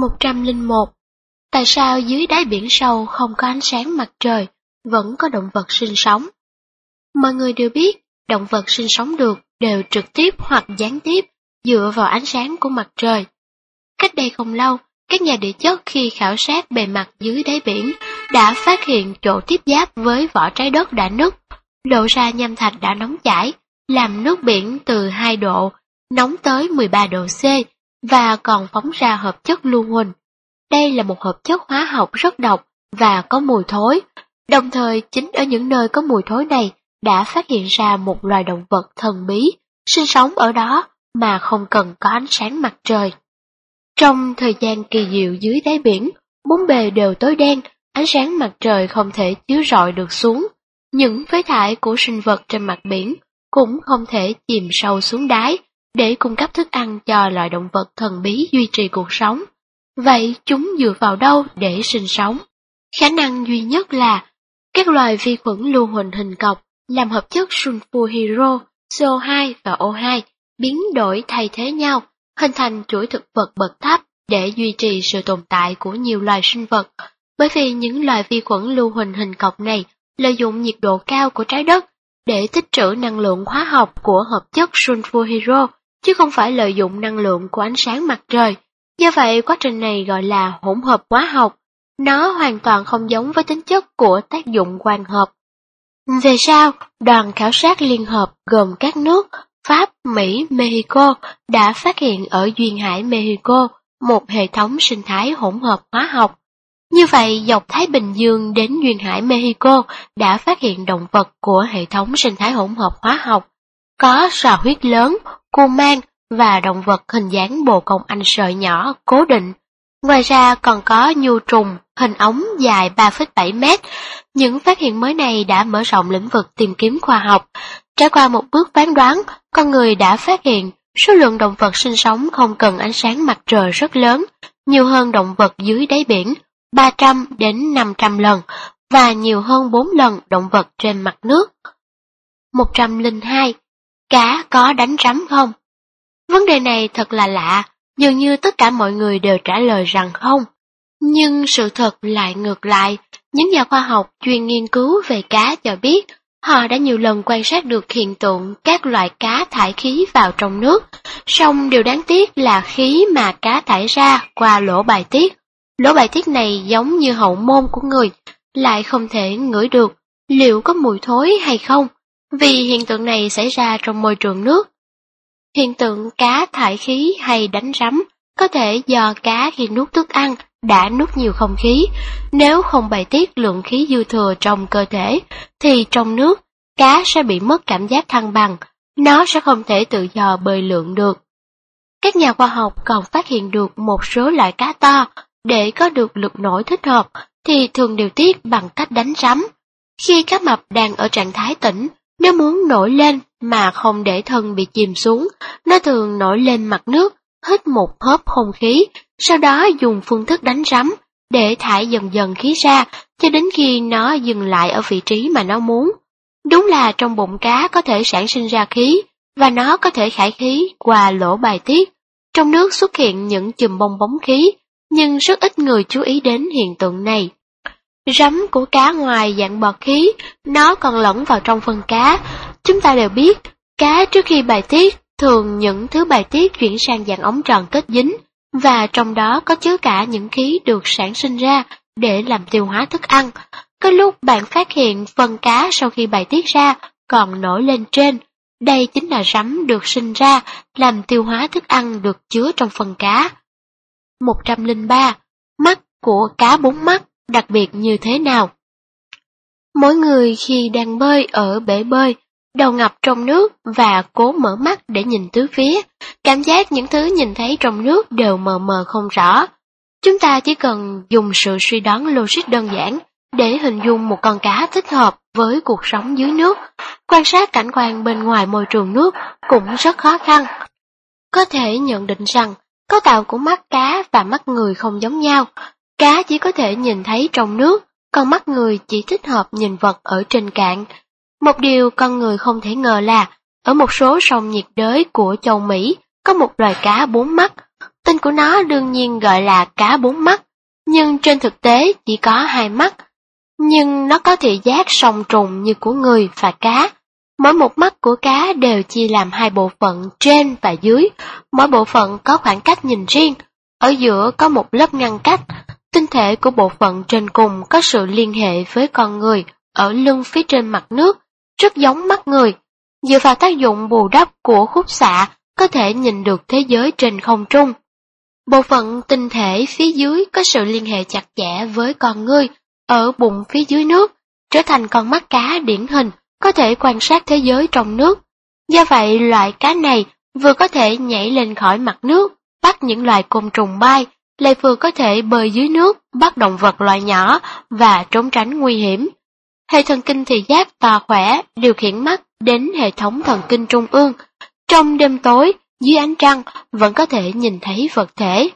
101. Tại sao dưới đáy biển sâu không có ánh sáng mặt trời, vẫn có động vật sinh sống? Mọi người đều biết, động vật sinh sống được đều trực tiếp hoặc gián tiếp dựa vào ánh sáng của mặt trời. Cách đây không lâu, các nhà địa chất khi khảo sát bề mặt dưới đáy biển đã phát hiện chỗ tiếp giáp với vỏ trái đất đã nứt, lộ ra nham thạch đã nóng chảy, làm nước biển từ 2 độ nóng tới 13 độ C và còn phóng ra hợp chất lưu huỳnh. Đây là một hợp chất hóa học rất độc và có mùi thối. Đồng thời chính ở những nơi có mùi thối này đã phát hiện ra một loài động vật thần bí sinh sống ở đó mà không cần có ánh sáng mặt trời. Trong thời gian kỳ diệu dưới đáy biển, bốn bề đều tối đen, ánh sáng mặt trời không thể chiếu rọi được xuống. Những phế thải của sinh vật trên mặt biển cũng không thể chìm sâu xuống đáy để cung cấp thức ăn cho loài động vật thần bí duy trì cuộc sống. Vậy chúng dựa vào đâu để sinh sống? Khả năng duy nhất là các loài vi khuẩn lưu huỳnh hình cọc làm hợp chất sulfur CO2 và O2 biến đổi thay thế nhau, hình thành chuỗi thực vật bậc thấp để duy trì sự tồn tại của nhiều loài sinh vật. Bởi vì những loài vi khuẩn lưu huỳnh hình cọc này lợi dụng nhiệt độ cao của trái đất để tích trữ năng lượng hóa học của hợp chất sulfur chứ không phải lợi dụng năng lượng của ánh sáng mặt trời. Do vậy, quá trình này gọi là hỗn hợp hóa học. Nó hoàn toàn không giống với tính chất của tác dụng quang hợp. Về sau, đoàn khảo sát liên hợp gồm các nước Pháp, Mỹ, Mexico đã phát hiện ở Duyên Hải Mexico một hệ thống sinh thái hỗn hợp hóa học. Như vậy, dọc Thái Bình Dương đến Duyên Hải Mexico đã phát hiện động vật của hệ thống sinh thái hỗn hợp hóa học. Có sò huyết lớn, cu mang và động vật hình dáng bồ công anh sợi nhỏ cố định. Ngoài ra còn có nhu trùng, hình ống dài 3,7 mét. Những phát hiện mới này đã mở rộng lĩnh vực tìm kiếm khoa học. Trải qua một bước phán đoán, con người đã phát hiện số lượng động vật sinh sống không cần ánh sáng mặt trời rất lớn, nhiều hơn động vật dưới đáy biển, 300 đến 500 lần, và nhiều hơn 4 lần động vật trên mặt nước. 102. Cá có đánh rắm không? Vấn đề này thật là lạ, dường như tất cả mọi người đều trả lời rằng không. Nhưng sự thật lại ngược lại, những nhà khoa học chuyên nghiên cứu về cá cho biết họ đã nhiều lần quan sát được hiện tượng các loại cá thải khí vào trong nước, song điều đáng tiếc là khí mà cá thải ra qua lỗ bài tiết. Lỗ bài tiết này giống như hậu môn của người, lại không thể ngửi được liệu có mùi thối hay không, vì hiện tượng này xảy ra trong môi trường nước. Hiện tượng cá thải khí hay đánh rắm có thể do cá khi nuốt thức ăn đã nuốt nhiều không khí. Nếu không bài tiết lượng khí dư thừa trong cơ thể, thì trong nước, cá sẽ bị mất cảm giác thăng bằng, nó sẽ không thể tự do bơi lượn được. Các nhà khoa học còn phát hiện được một số loại cá to, để có được lực nổi thích hợp thì thường điều tiết bằng cách đánh rắm. Khi cá mập đang ở trạng thái tỉnh, nếu muốn nổi lên mà không để thân bị chìm xuống, nó thường nổi lên mặt nước, hít một hớp không khí, sau đó dùng phương thức đánh rắm để thải dần dần khí ra cho đến khi nó dừng lại ở vị trí mà nó muốn. Đúng là trong bụng cá có thể sản sinh ra khí và nó có thể khải khí qua lỗ bài tiết. Trong nước xuất hiện những chùm bong bóng khí, nhưng rất ít người chú ý đến hiện tượng này. Rắm của cá ngoài dạng bọt khí, nó còn lẫn vào trong phần cá. Chúng ta đều biết, cá trước khi bài tiết, thường những thứ bài tiết chuyển sang dạng ống tròn kết dính, và trong đó có chứa cả những khí được sản sinh ra để làm tiêu hóa thức ăn. Có lúc bạn phát hiện phần cá sau khi bài tiết ra còn nổi lên trên. Đây chính là rắm được sinh ra làm tiêu hóa thức ăn được chứa trong phần cá. 103. Mắt của cá bốn mắt đặc biệt như thế nào? Mỗi người khi đang bơi ở bể bơi, đầu ngập trong nước và cố mở mắt để nhìn tứ phía, cảm giác những thứ nhìn thấy trong nước đều mờ mờ không rõ. Chúng ta chỉ cần dùng sự suy đoán logic đơn giản để hình dung một con cá thích hợp với cuộc sống dưới nước. Quan sát cảnh quan bên ngoài môi trường nước cũng rất khó khăn. Có thể nhận định rằng Cấu tạo của mắt cá và mắt người không giống nhau. Cá chỉ có thể nhìn thấy trong nước, còn mắt người chỉ thích hợp nhìn vật ở trên cạn. Một điều con người không thể ngờ là, ở một số sông nhiệt đới của châu Mỹ, có một loài cá bốn mắt. Tên của nó đương nhiên gọi là cá bốn mắt, nhưng trên thực tế chỉ có hai mắt. Nhưng nó có thị giác song trùng như của người và cá. Mỗi một mắt của cá đều chia làm hai bộ phận trên và dưới, mỗi bộ phận có khoảng cách nhìn riêng. Ở giữa có một lớp ngăn cách, tinh thể của bộ phận trên cùng có sự liên hệ với con người ở lưng phía trên mặt nước, rất giống mắt người. Dựa vào tác dụng bù đắp của khúc xạ, có thể nhìn được thế giới trên không trung. Bộ phận tinh thể phía dưới có sự liên hệ chặt chẽ với con người ở bụng phía dưới nước, trở thành con mắt cá điển hình, có thể quan sát thế giới trong nước. Do vậy, loại cá này vừa có thể nhảy lên khỏi mặt nước, bắt những loài côn trùng bay, lại vừa có thể bơi dưới nước, bắt động vật loại nhỏ và trốn tránh nguy hiểm. Hệ thần kinh thị giác to khỏe điều khiển mắt đến hệ thống thần kinh trung ương. Trong đêm tối, dưới ánh trăng vẫn có thể nhìn thấy vật thể.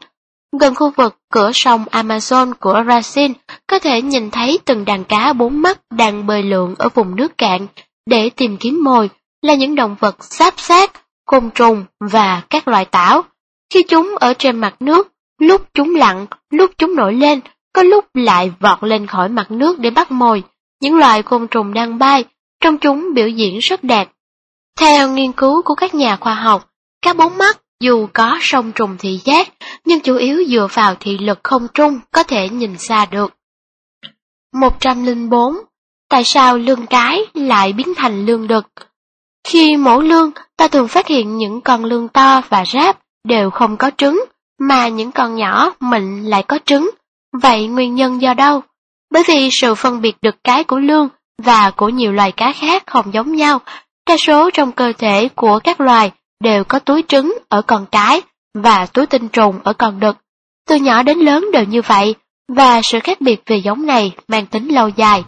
Gần khu vực cửa sông Amazon của Brazil có thể nhìn thấy từng đàn cá bốn mắt đang bơi lượn ở vùng nước cạn để tìm kiếm mồi là những động vật sáp sát, côn trùng và các loài tảo. Khi chúng ở trên mặt nước, lúc chúng lặn, lúc chúng nổi lên, có lúc lại vọt lên khỏi mặt nước để bắt mồi. Những loài côn trùng đang bay, trong chúng biểu diễn rất đẹp. Theo nghiên cứu của các nhà khoa học, các bốn mắt dù có song trùng thị giác, nhưng chủ yếu dựa vào thị lực không trung có thể nhìn xa được. 104. Tại sao lương cái lại biến thành lương đực? Khi mổ lương, ta thường phát hiện những con lương to và ráp đều không có trứng, mà những con nhỏ mịn lại có trứng. Vậy nguyên nhân do đâu? Bởi vì sự phân biệt được cái của lương và của nhiều loài cá khác không giống nhau. Đa số trong cơ thể của các loài đều có túi trứng ở con cái và túi tinh trùng ở con đực. Từ nhỏ đến lớn đều như vậy, và sự khác biệt về giống này mang tính lâu dài.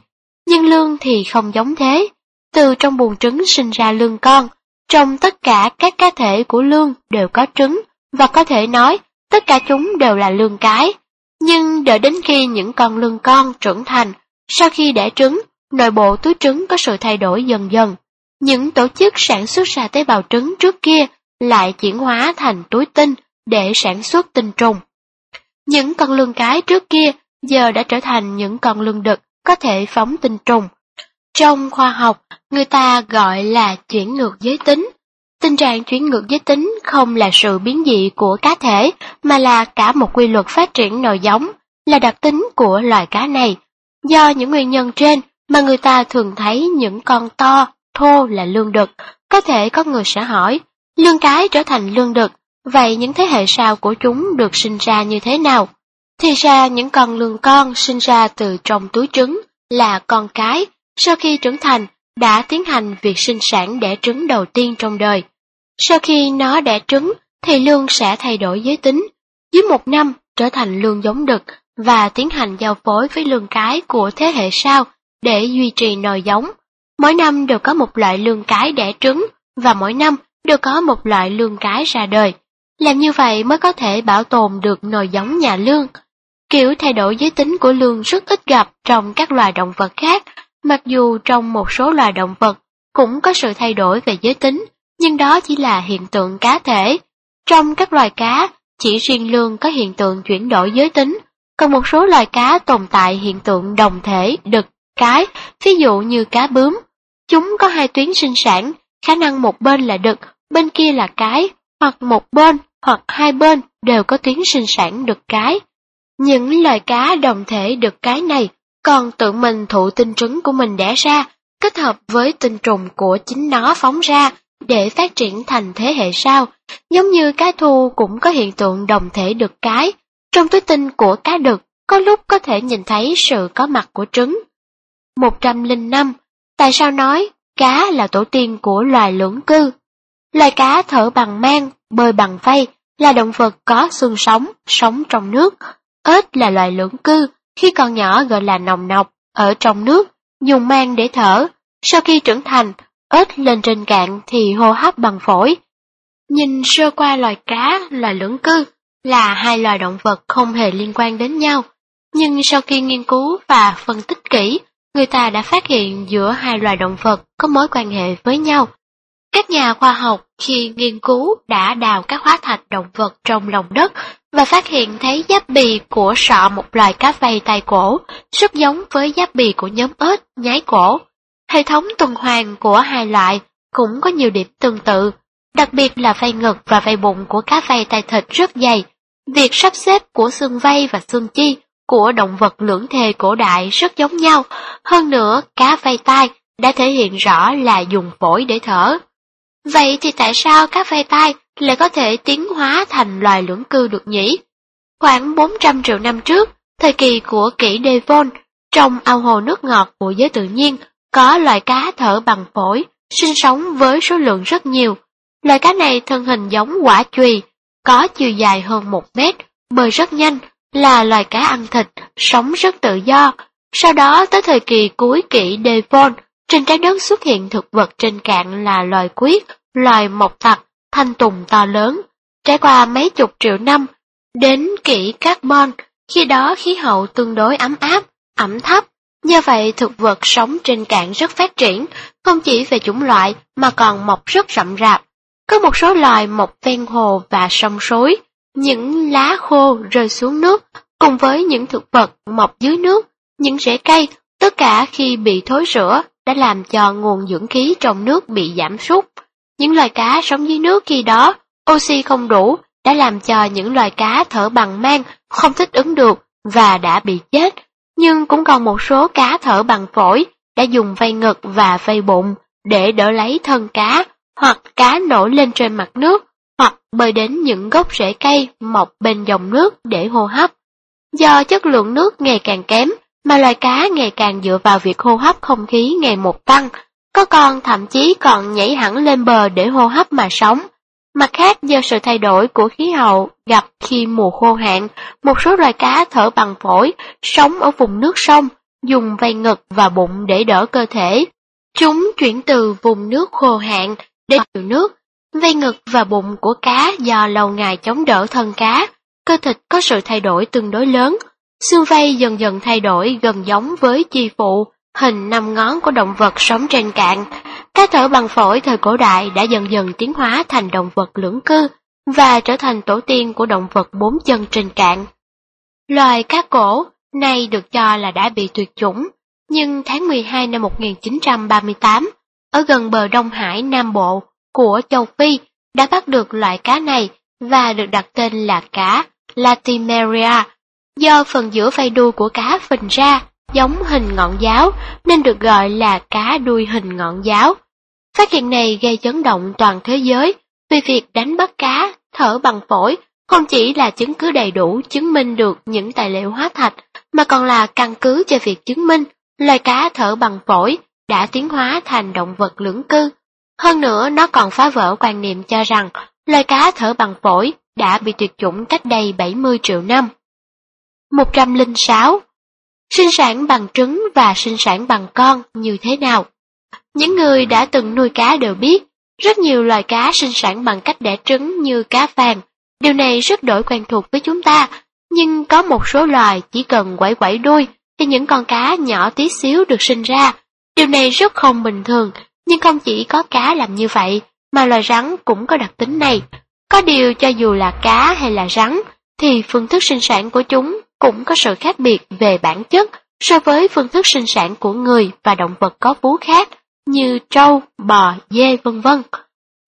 Nhưng lương thì không giống thế. Từ trong buồng trứng sinh ra lương con, trong tất cả các cá thể của lương đều có trứng, và có thể nói tất cả chúng đều là lương cái. Nhưng đợi đến khi những con lương con trưởng thành, sau khi đẻ trứng, nội bộ túi trứng có sự thay đổi dần dần. Những tổ chức sản xuất ra tế bào trứng trước kia lại chuyển hóa thành túi tinh để sản xuất tinh trùng. Những con lương cái trước kia giờ đã trở thành những con lương đực có thể phóng tinh trùng. Trong khoa học, người ta gọi là chuyển ngược giới tính. Tình trạng chuyển ngược giới tính không là sự biến dị của cá thể, mà là cả một quy luật phát triển nòi giống, là đặc tính của loài cá này. Do những nguyên nhân trên mà người ta thường thấy những con to, thô là lương đực. Có thể có người sẽ hỏi, lương cái trở thành lương đực, vậy những thế hệ sau của chúng được sinh ra như thế nào? Thì ra những con lương con sinh ra từ trong túi trứng là con cái, sau khi trưởng thành đã tiến hành việc sinh sản đẻ trứng đầu tiên trong đời. Sau khi nó đẻ trứng thì lương sẽ thay đổi giới tính, dưới một năm trở thành lương giống đực và tiến hành giao phối với lương cái của thế hệ sau để duy trì nòi giống. Mỗi năm đều có một loại lương cái đẻ trứng và mỗi năm đều có một loại lương cái ra đời. Làm như vậy mới có thể bảo tồn được nòi giống nhà lương. Kiểu thay đổi giới tính của lương rất ít gặp trong các loài động vật khác, mặc dù trong một số loài động vật cũng có sự thay đổi về giới tính, nhưng đó chỉ là hiện tượng cá thể. Trong các loài cá, chỉ riêng lương có hiện tượng chuyển đổi giới tính, còn một số loài cá tồn tại hiện tượng đồng thể, đực, cái, ví dụ như cá bướm. Chúng có hai tuyến sinh sản, khả năng một bên là đực, bên kia là cái, hoặc một bên hoặc hai bên đều có tuyến sinh sản đực cái. Những loài cá đồng thể đực cái này còn tự mình thụ tinh trứng của mình đẻ ra, kết hợp với tinh trùng của chính nó phóng ra để phát triển thành thế hệ sau, giống như cá thu cũng có hiện tượng đồng thể đực cái. Trong túi tinh của cá đực, có lúc có thể nhìn thấy sự có mặt của trứng. 105. Tại sao nói cá là tổ tiên của loài lưỡng cư? Loài cá thở bằng mang, bơi bằng vây, là động vật có xương sống, sống trong nước. Ếch là loài lưỡng cư, khi còn nhỏ gọi là nòng nọc, ở trong nước, dùng mang để thở. Sau khi trưởng thành, ếch lên trên cạn thì hô hấp bằng phổi. Nhìn sơ qua loài cá, loài lưỡng cư là hai loài động vật không hề liên quan đến nhau. Nhưng sau khi nghiên cứu và phân tích kỹ, người ta đã phát hiện giữa hai loài động vật có mối quan hệ với nhau. Các nhà khoa học khi nghiên cứu đã đào các hóa thạch động vật trong lòng đất và phát hiện thấy giáp bì của sọ một loài cá vây tay cổ, rất giống với giáp bì của nhóm ếch, nhái cổ. Hệ thống tuần hoàn của hai loại cũng có nhiều điểm tương tự, đặc biệt là vây ngực và vây bụng của cá vây tay thịt rất dày. Việc sắp xếp của xương vây và xương chi của động vật lưỡng thề cổ đại rất giống nhau, hơn nữa cá vây tai đã thể hiện rõ là dùng phổi để thở. Vậy thì tại sao cá vây tai lại có thể tiến hóa thành loài lưỡng cư được nhỉ? Khoảng 400 triệu năm trước, thời kỳ của kỷ Devon, trong ao hồ nước ngọt của giới tự nhiên, có loài cá thở bằng phổi, sinh sống với số lượng rất nhiều. Loài cá này thân hình giống quả chùy, có chiều dài hơn một mét, bơi rất nhanh, là loài cá ăn thịt, sống rất tự do. Sau đó tới thời kỳ cuối kỷ Devon, trên trái đất xuất hiện thực vật trên cạn là loài quyết, loài mộc thật thanh tùng to lớn. Trải qua mấy chục triệu năm, đến kỷ carbon, khi đó khí hậu tương đối ấm áp, ẩm thấp. Như vậy thực vật sống trên cạn rất phát triển, không chỉ về chủng loại mà còn mọc rất rậm rạp. Có một số loài mọc ven hồ và sông suối, những lá khô rơi xuống nước, cùng với những thực vật mọc dưới nước, những rễ cây, tất cả khi bị thối rữa đã làm cho nguồn dưỡng khí trong nước bị giảm sút. Những loài cá sống dưới nước khi đó, oxy không đủ, đã làm cho những loài cá thở bằng mang không thích ứng được và đã bị chết. Nhưng cũng còn một số cá thở bằng phổi đã dùng vây ngực và vây bụng để đỡ lấy thân cá, hoặc cá nổi lên trên mặt nước, hoặc bơi đến những gốc rễ cây mọc bên dòng nước để hô hấp. Do chất lượng nước ngày càng kém, mà loài cá ngày càng dựa vào việc hô hấp không khí ngày một tăng, có con thậm chí còn nhảy hẳn lên bờ để hô hấp mà sống. Mặt khác do sự thay đổi của khí hậu gặp khi mùa khô hạn, một số loài cá thở bằng phổi, sống ở vùng nước sông, dùng vây ngực và bụng để đỡ cơ thể. Chúng chuyển từ vùng nước khô hạn đến nhiều nước. Vây ngực và bụng của cá do lâu ngày chống đỡ thân cá, cơ thịt có sự thay đổi tương đối lớn. Xương vây dần dần thay đổi gần giống với chi phụ, hình năm ngón của động vật sống trên cạn. Cá thở bằng phổi thời cổ đại đã dần dần tiến hóa thành động vật lưỡng cư và trở thành tổ tiên của động vật bốn chân trên cạn. Loài cá cổ nay được cho là đã bị tuyệt chủng, nhưng tháng 12 năm 1938, ở gần bờ Đông Hải Nam Bộ của châu Phi đã bắt được loại cá này và được đặt tên là cá Latimeria, do phần giữa vây đuôi của cá phình ra giống hình ngọn giáo nên được gọi là cá đuôi hình ngọn giáo. Phát hiện này gây chấn động toàn thế giới, vì việc đánh bắt cá, thở bằng phổi không chỉ là chứng cứ đầy đủ chứng minh được những tài liệu hóa thạch, mà còn là căn cứ cho việc chứng minh loài cá thở bằng phổi đã tiến hóa thành động vật lưỡng cư. Hơn nữa, nó còn phá vỡ quan niệm cho rằng loài cá thở bằng phổi đã bị tuyệt chủng cách đây 70 triệu năm. 106 sinh sản bằng trứng và sinh sản bằng con như thế nào. Những người đã từng nuôi cá đều biết, rất nhiều loài cá sinh sản bằng cách đẻ trứng như cá vàng. Điều này rất đổi quen thuộc với chúng ta, nhưng có một số loài chỉ cần quẩy quẩy đuôi thì những con cá nhỏ tí xíu được sinh ra. Điều này rất không bình thường, nhưng không chỉ có cá làm như vậy, mà loài rắn cũng có đặc tính này. Có điều cho dù là cá hay là rắn, thì phương thức sinh sản của chúng cũng có sự khác biệt về bản chất so với phương thức sinh sản của người và động vật có vú khác như trâu, bò, dê vân vân.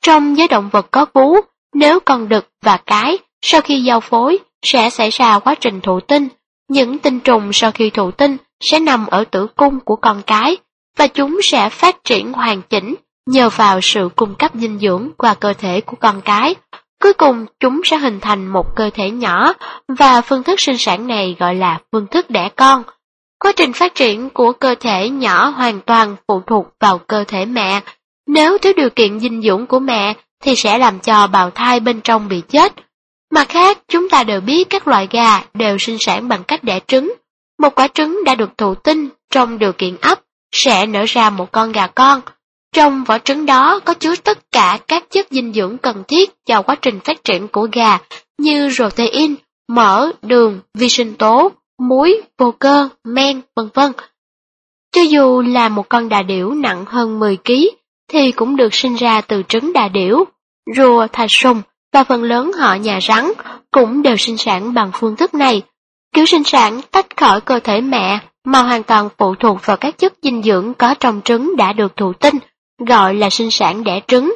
Trong giới động vật có vú, nếu con đực và cái sau khi giao phối sẽ xảy ra quá trình thụ tinh, những tinh trùng sau khi thụ tinh sẽ nằm ở tử cung của con cái và chúng sẽ phát triển hoàn chỉnh nhờ vào sự cung cấp dinh dưỡng qua cơ thể của con cái Cuối cùng chúng sẽ hình thành một cơ thể nhỏ và phương thức sinh sản này gọi là phương thức đẻ con. Quá trình phát triển của cơ thể nhỏ hoàn toàn phụ thuộc vào cơ thể mẹ. Nếu thiếu điều kiện dinh dưỡng của mẹ thì sẽ làm cho bào thai bên trong bị chết. Mặt khác, chúng ta đều biết các loại gà đều sinh sản bằng cách đẻ trứng. Một quả trứng đã được thụ tinh trong điều kiện ấp sẽ nở ra một con gà con. Trong vỏ trứng đó có chứa tất cả các chất dinh dưỡng cần thiết cho quá trình phát triển của gà như protein, mỡ, đường, vi sinh tố, muối, vô cơ, men, vân vân. Cho dù là một con đà điểu nặng hơn 10 kg, thì cũng được sinh ra từ trứng đà điểu, rùa, thạch sùng và phần lớn họ nhà rắn cũng đều sinh sản bằng phương thức này. Kiểu sinh sản tách khỏi cơ thể mẹ mà hoàn toàn phụ thuộc vào các chất dinh dưỡng có trong trứng đã được thụ tinh, gọi là sinh sản đẻ trứng.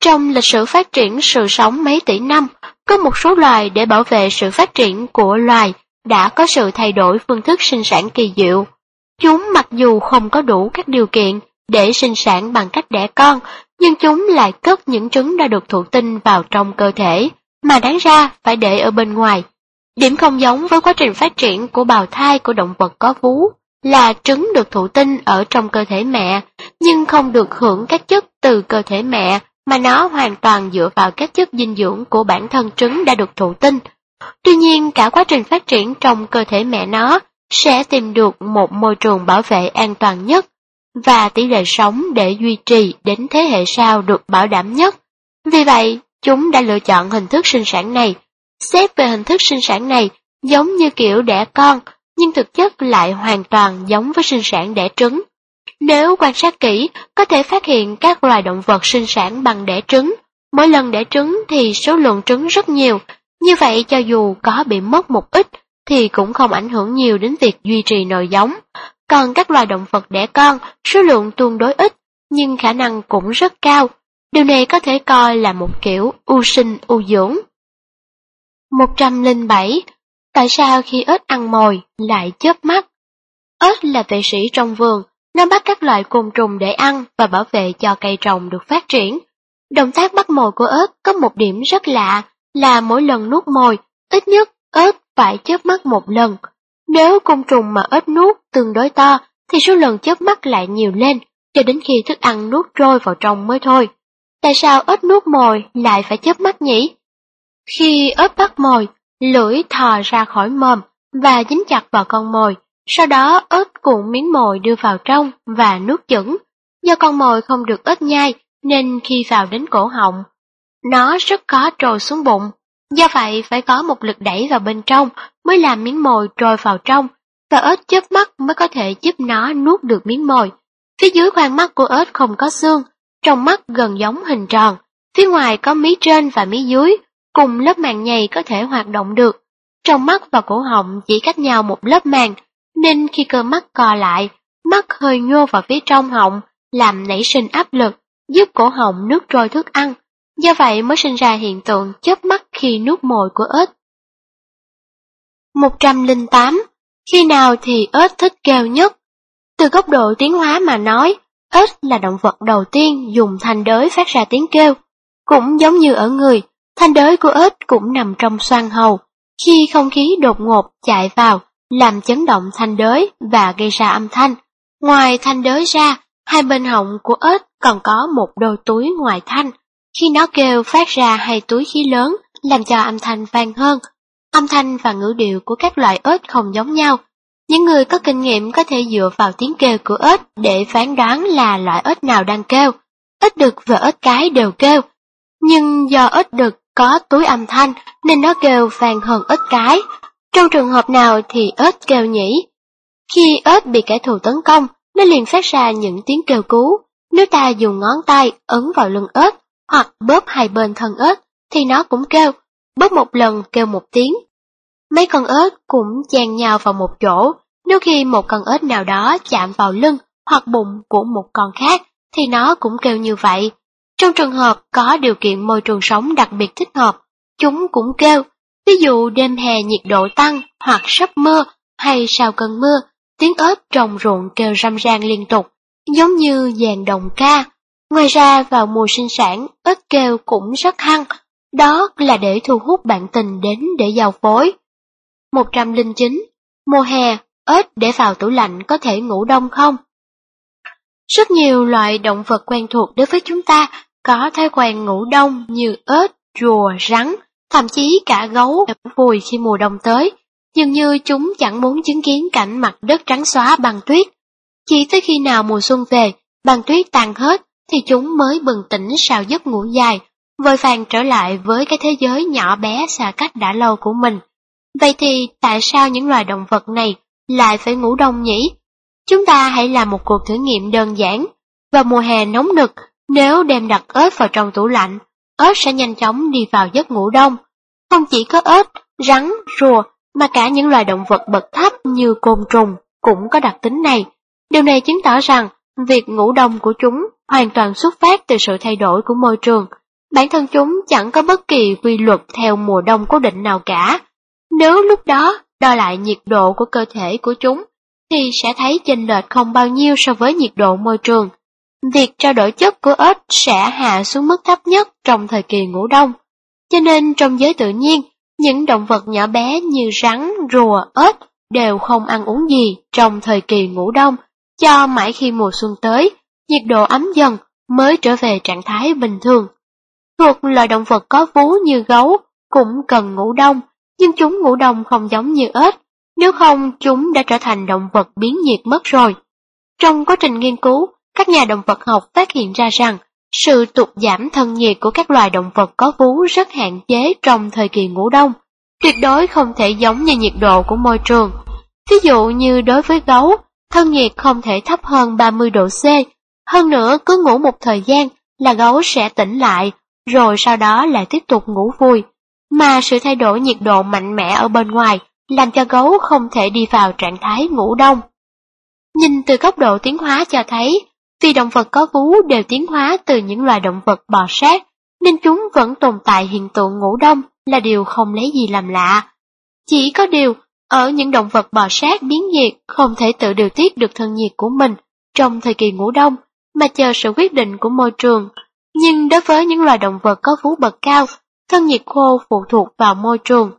Trong lịch sử phát triển sự sống mấy tỷ năm, có một số loài để bảo vệ sự phát triển của loài đã có sự thay đổi phương thức sinh sản kỳ diệu. Chúng mặc dù không có đủ các điều kiện để sinh sản bằng cách đẻ con, nhưng chúng lại cất những trứng đã được thụ tinh vào trong cơ thể, mà đáng ra phải để ở bên ngoài. Điểm không giống với quá trình phát triển của bào thai của động vật có vú là trứng được thụ tinh ở trong cơ thể mẹ, nhưng không được hưởng các chất từ cơ thể mẹ mà nó hoàn toàn dựa vào các chất dinh dưỡng của bản thân trứng đã được thụ tinh. Tuy nhiên, cả quá trình phát triển trong cơ thể mẹ nó sẽ tìm được một môi trường bảo vệ an toàn nhất và tỷ lệ sống để duy trì đến thế hệ sau được bảo đảm nhất. Vì vậy, chúng đã lựa chọn hình thức sinh sản này. Xét về hình thức sinh sản này giống như kiểu đẻ con, nhưng thực chất lại hoàn toàn giống với sinh sản đẻ trứng. Nếu quan sát kỹ, có thể phát hiện các loài động vật sinh sản bằng đẻ trứng. Mỗi lần đẻ trứng thì số lượng trứng rất nhiều, như vậy cho dù có bị mất một ít thì cũng không ảnh hưởng nhiều đến việc duy trì nòi giống. Còn các loài động vật đẻ con, số lượng tương đối ít, nhưng khả năng cũng rất cao. Điều này có thể coi là một kiểu ưu sinh ưu dưỡng. 107. Tại sao khi ếch ăn mồi lại chớp mắt? Ếch là vệ sĩ trong vườn, nó bắt các loại côn trùng để ăn và bảo vệ cho cây trồng được phát triển. Động tác bắt mồi của ếch có một điểm rất lạ là mỗi lần nuốt mồi, ít nhất ếch phải chớp mắt một lần. Nếu côn trùng mà ếch nuốt tương đối to, thì số lần chớp mắt lại nhiều lên, cho đến khi thức ăn nuốt trôi vào trong mới thôi. Tại sao ếch nuốt mồi lại phải chớp mắt nhỉ? Khi ếch bắt mồi, lưỡi thò ra khỏi mồm và dính chặt vào con mồi, sau đó ếch cuộn miếng mồi đưa vào trong và nuốt chửng. Do con mồi không được ếch nhai nên khi vào đến cổ họng, nó rất khó trồi xuống bụng. Do vậy phải có một lực đẩy vào bên trong mới làm miếng mồi trồi vào trong và ếch chớp mắt mới có thể giúp nó nuốt được miếng mồi. Phía dưới khoang mắt của ếch không có xương, trong mắt gần giống hình tròn, phía ngoài có mí trên và mí dưới, cùng lớp màng nhầy có thể hoạt động được. Trong mắt và cổ họng chỉ cách nhau một lớp màng, nên khi cơ mắt co lại, mắt hơi nhô vào phía trong họng, làm nảy sinh áp lực, giúp cổ họng nước trôi thức ăn. Do vậy mới sinh ra hiện tượng chớp mắt khi nuốt mồi của ếch. 108. Khi nào thì ếch thích kêu nhất? Từ góc độ tiến hóa mà nói, ếch là động vật đầu tiên dùng thanh đới phát ra tiếng kêu. Cũng giống như ở người, thanh đới của ếch cũng nằm trong xoang hầu. Khi không khí đột ngột chạy vào, làm chấn động thanh đới và gây ra âm thanh. Ngoài thanh đới ra, hai bên họng của ếch còn có một đôi túi ngoài thanh. Khi nó kêu phát ra hai túi khí lớn, làm cho âm thanh vang hơn. Âm thanh và ngữ điệu của các loại ếch không giống nhau. Những người có kinh nghiệm có thể dựa vào tiếng kêu của ếch để phán đoán là loại ếch nào đang kêu. Ếch đực và ếch cái đều kêu. Nhưng do ếch đực có túi âm thanh nên nó kêu vang hơn ếch cái. Trong trường hợp nào thì ếch kêu nhỉ? Khi ếch bị kẻ thù tấn công, nó liền phát ra những tiếng kêu cứu. Nếu ta dùng ngón tay ấn vào lưng ếch hoặc bóp hai bên thân ếch thì nó cũng kêu, bóp một lần kêu một tiếng. Mấy con ếch cũng chen nhau vào một chỗ, nếu khi một con ếch nào đó chạm vào lưng hoặc bụng của một con khác thì nó cũng kêu như vậy. Trong trường hợp có điều kiện môi trường sống đặc biệt thích hợp, chúng cũng kêu. Ví dụ đêm hè nhiệt độ tăng hoặc sắp mưa hay sau cơn mưa, tiếng ếch trồng ruộng kêu râm ran liên tục, giống như dàn đồng ca. Ngoài ra vào mùa sinh sản, ếch kêu cũng rất hăng, đó là để thu hút bạn tình đến để giao phối. 109. Mùa hè, ếch để vào tủ lạnh có thể ngủ đông không? Rất nhiều loại động vật quen thuộc đối với chúng ta có thói quen ngủ đông như ếch, rùa, rắn, thậm chí cả gấu vùi khi mùa đông tới. Dường như chúng chẳng muốn chứng kiến cảnh mặt đất trắng xóa bằng tuyết. Chỉ tới khi nào mùa xuân về, băng tuyết tan hết, thì chúng mới bừng tỉnh sau giấc ngủ dài, vội vàng trở lại với cái thế giới nhỏ bé xa cách đã lâu của mình. Vậy thì tại sao những loài động vật này lại phải ngủ đông nhỉ? Chúng ta hãy làm một cuộc thử nghiệm đơn giản. Vào mùa hè nóng nực, Nếu đem đặt ếch vào trong tủ lạnh, ếch sẽ nhanh chóng đi vào giấc ngủ đông. Không chỉ có ếch, rắn, rùa, mà cả những loài động vật bậc thấp như côn trùng cũng có đặc tính này. Điều này chứng tỏ rằng việc ngủ đông của chúng hoàn toàn xuất phát từ sự thay đổi của môi trường. Bản thân chúng chẳng có bất kỳ quy luật theo mùa đông cố định nào cả. Nếu lúc đó đo lại nhiệt độ của cơ thể của chúng, thì sẽ thấy chênh lệch không bao nhiêu so với nhiệt độ môi trường. Việc trao đổi chất của ếch sẽ hạ xuống mức thấp nhất trong thời kỳ ngủ đông. Cho nên trong giới tự nhiên, những động vật nhỏ bé như rắn, rùa, ếch đều không ăn uống gì trong thời kỳ ngủ đông, cho mãi khi mùa xuân tới, nhiệt độ ấm dần mới trở về trạng thái bình thường. Thuộc loài động vật có vú như gấu cũng cần ngủ đông, nhưng chúng ngủ đông không giống như ếch, nếu không chúng đã trở thành động vật biến nhiệt mất rồi. Trong quá trình nghiên cứu, các nhà động vật học phát hiện ra rằng sự tụt giảm thân nhiệt của các loài động vật có vú rất hạn chế trong thời kỳ ngủ đông, tuyệt đối không thể giống như nhiệt độ của môi trường. Ví dụ như đối với gấu, thân nhiệt không thể thấp hơn 30 độ C, hơn nữa cứ ngủ một thời gian là gấu sẽ tỉnh lại, rồi sau đó lại tiếp tục ngủ vui. Mà sự thay đổi nhiệt độ mạnh mẽ ở bên ngoài làm cho gấu không thể đi vào trạng thái ngủ đông. Nhìn từ góc độ tiến hóa cho thấy, vì động vật có vú đều tiến hóa từ những loài động vật bò sát, nên chúng vẫn tồn tại hiện tượng ngủ đông là điều không lấy gì làm lạ. Chỉ có điều, ở những động vật bò sát biến nhiệt không thể tự điều tiết được thân nhiệt của mình trong thời kỳ ngủ đông, mà chờ sự quyết định của môi trường. Nhưng đối với những loài động vật có vú bậc cao, thân nhiệt khô phụ thuộc vào môi trường.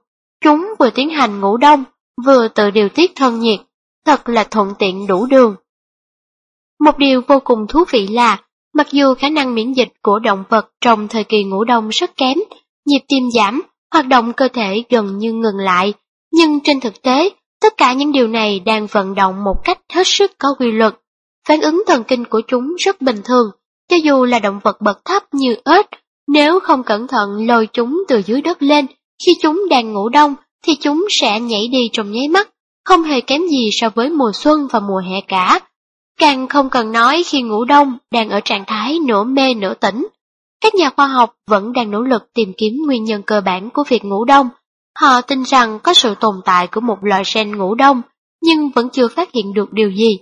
Chúng vừa tiến hành ngủ đông, vừa tự điều tiết thân nhiệt, thật là thuận tiện đủ đường. Một điều vô cùng thú vị là, mặc dù khả năng miễn dịch của động vật trong thời kỳ ngủ đông rất kém, nhịp tim giảm, hoạt động cơ thể gần như ngừng lại, nhưng trên thực tế, tất cả những điều này đang vận động một cách hết sức có quy luật. Phản ứng thần kinh của chúng rất bình thường, cho dù là động vật bậc thấp như ếch, nếu không cẩn thận lôi chúng từ dưới đất lên, khi chúng đang ngủ đông thì chúng sẽ nhảy đi trong nháy mắt, không hề kém gì so với mùa xuân và mùa hè cả. Càng không cần nói khi ngủ đông đang ở trạng thái nửa mê nửa tỉnh. Các nhà khoa học vẫn đang nỗ lực tìm kiếm nguyên nhân cơ bản của việc ngủ đông. Họ tin rằng có sự tồn tại của một loại gen ngủ đông, nhưng vẫn chưa phát hiện được điều gì.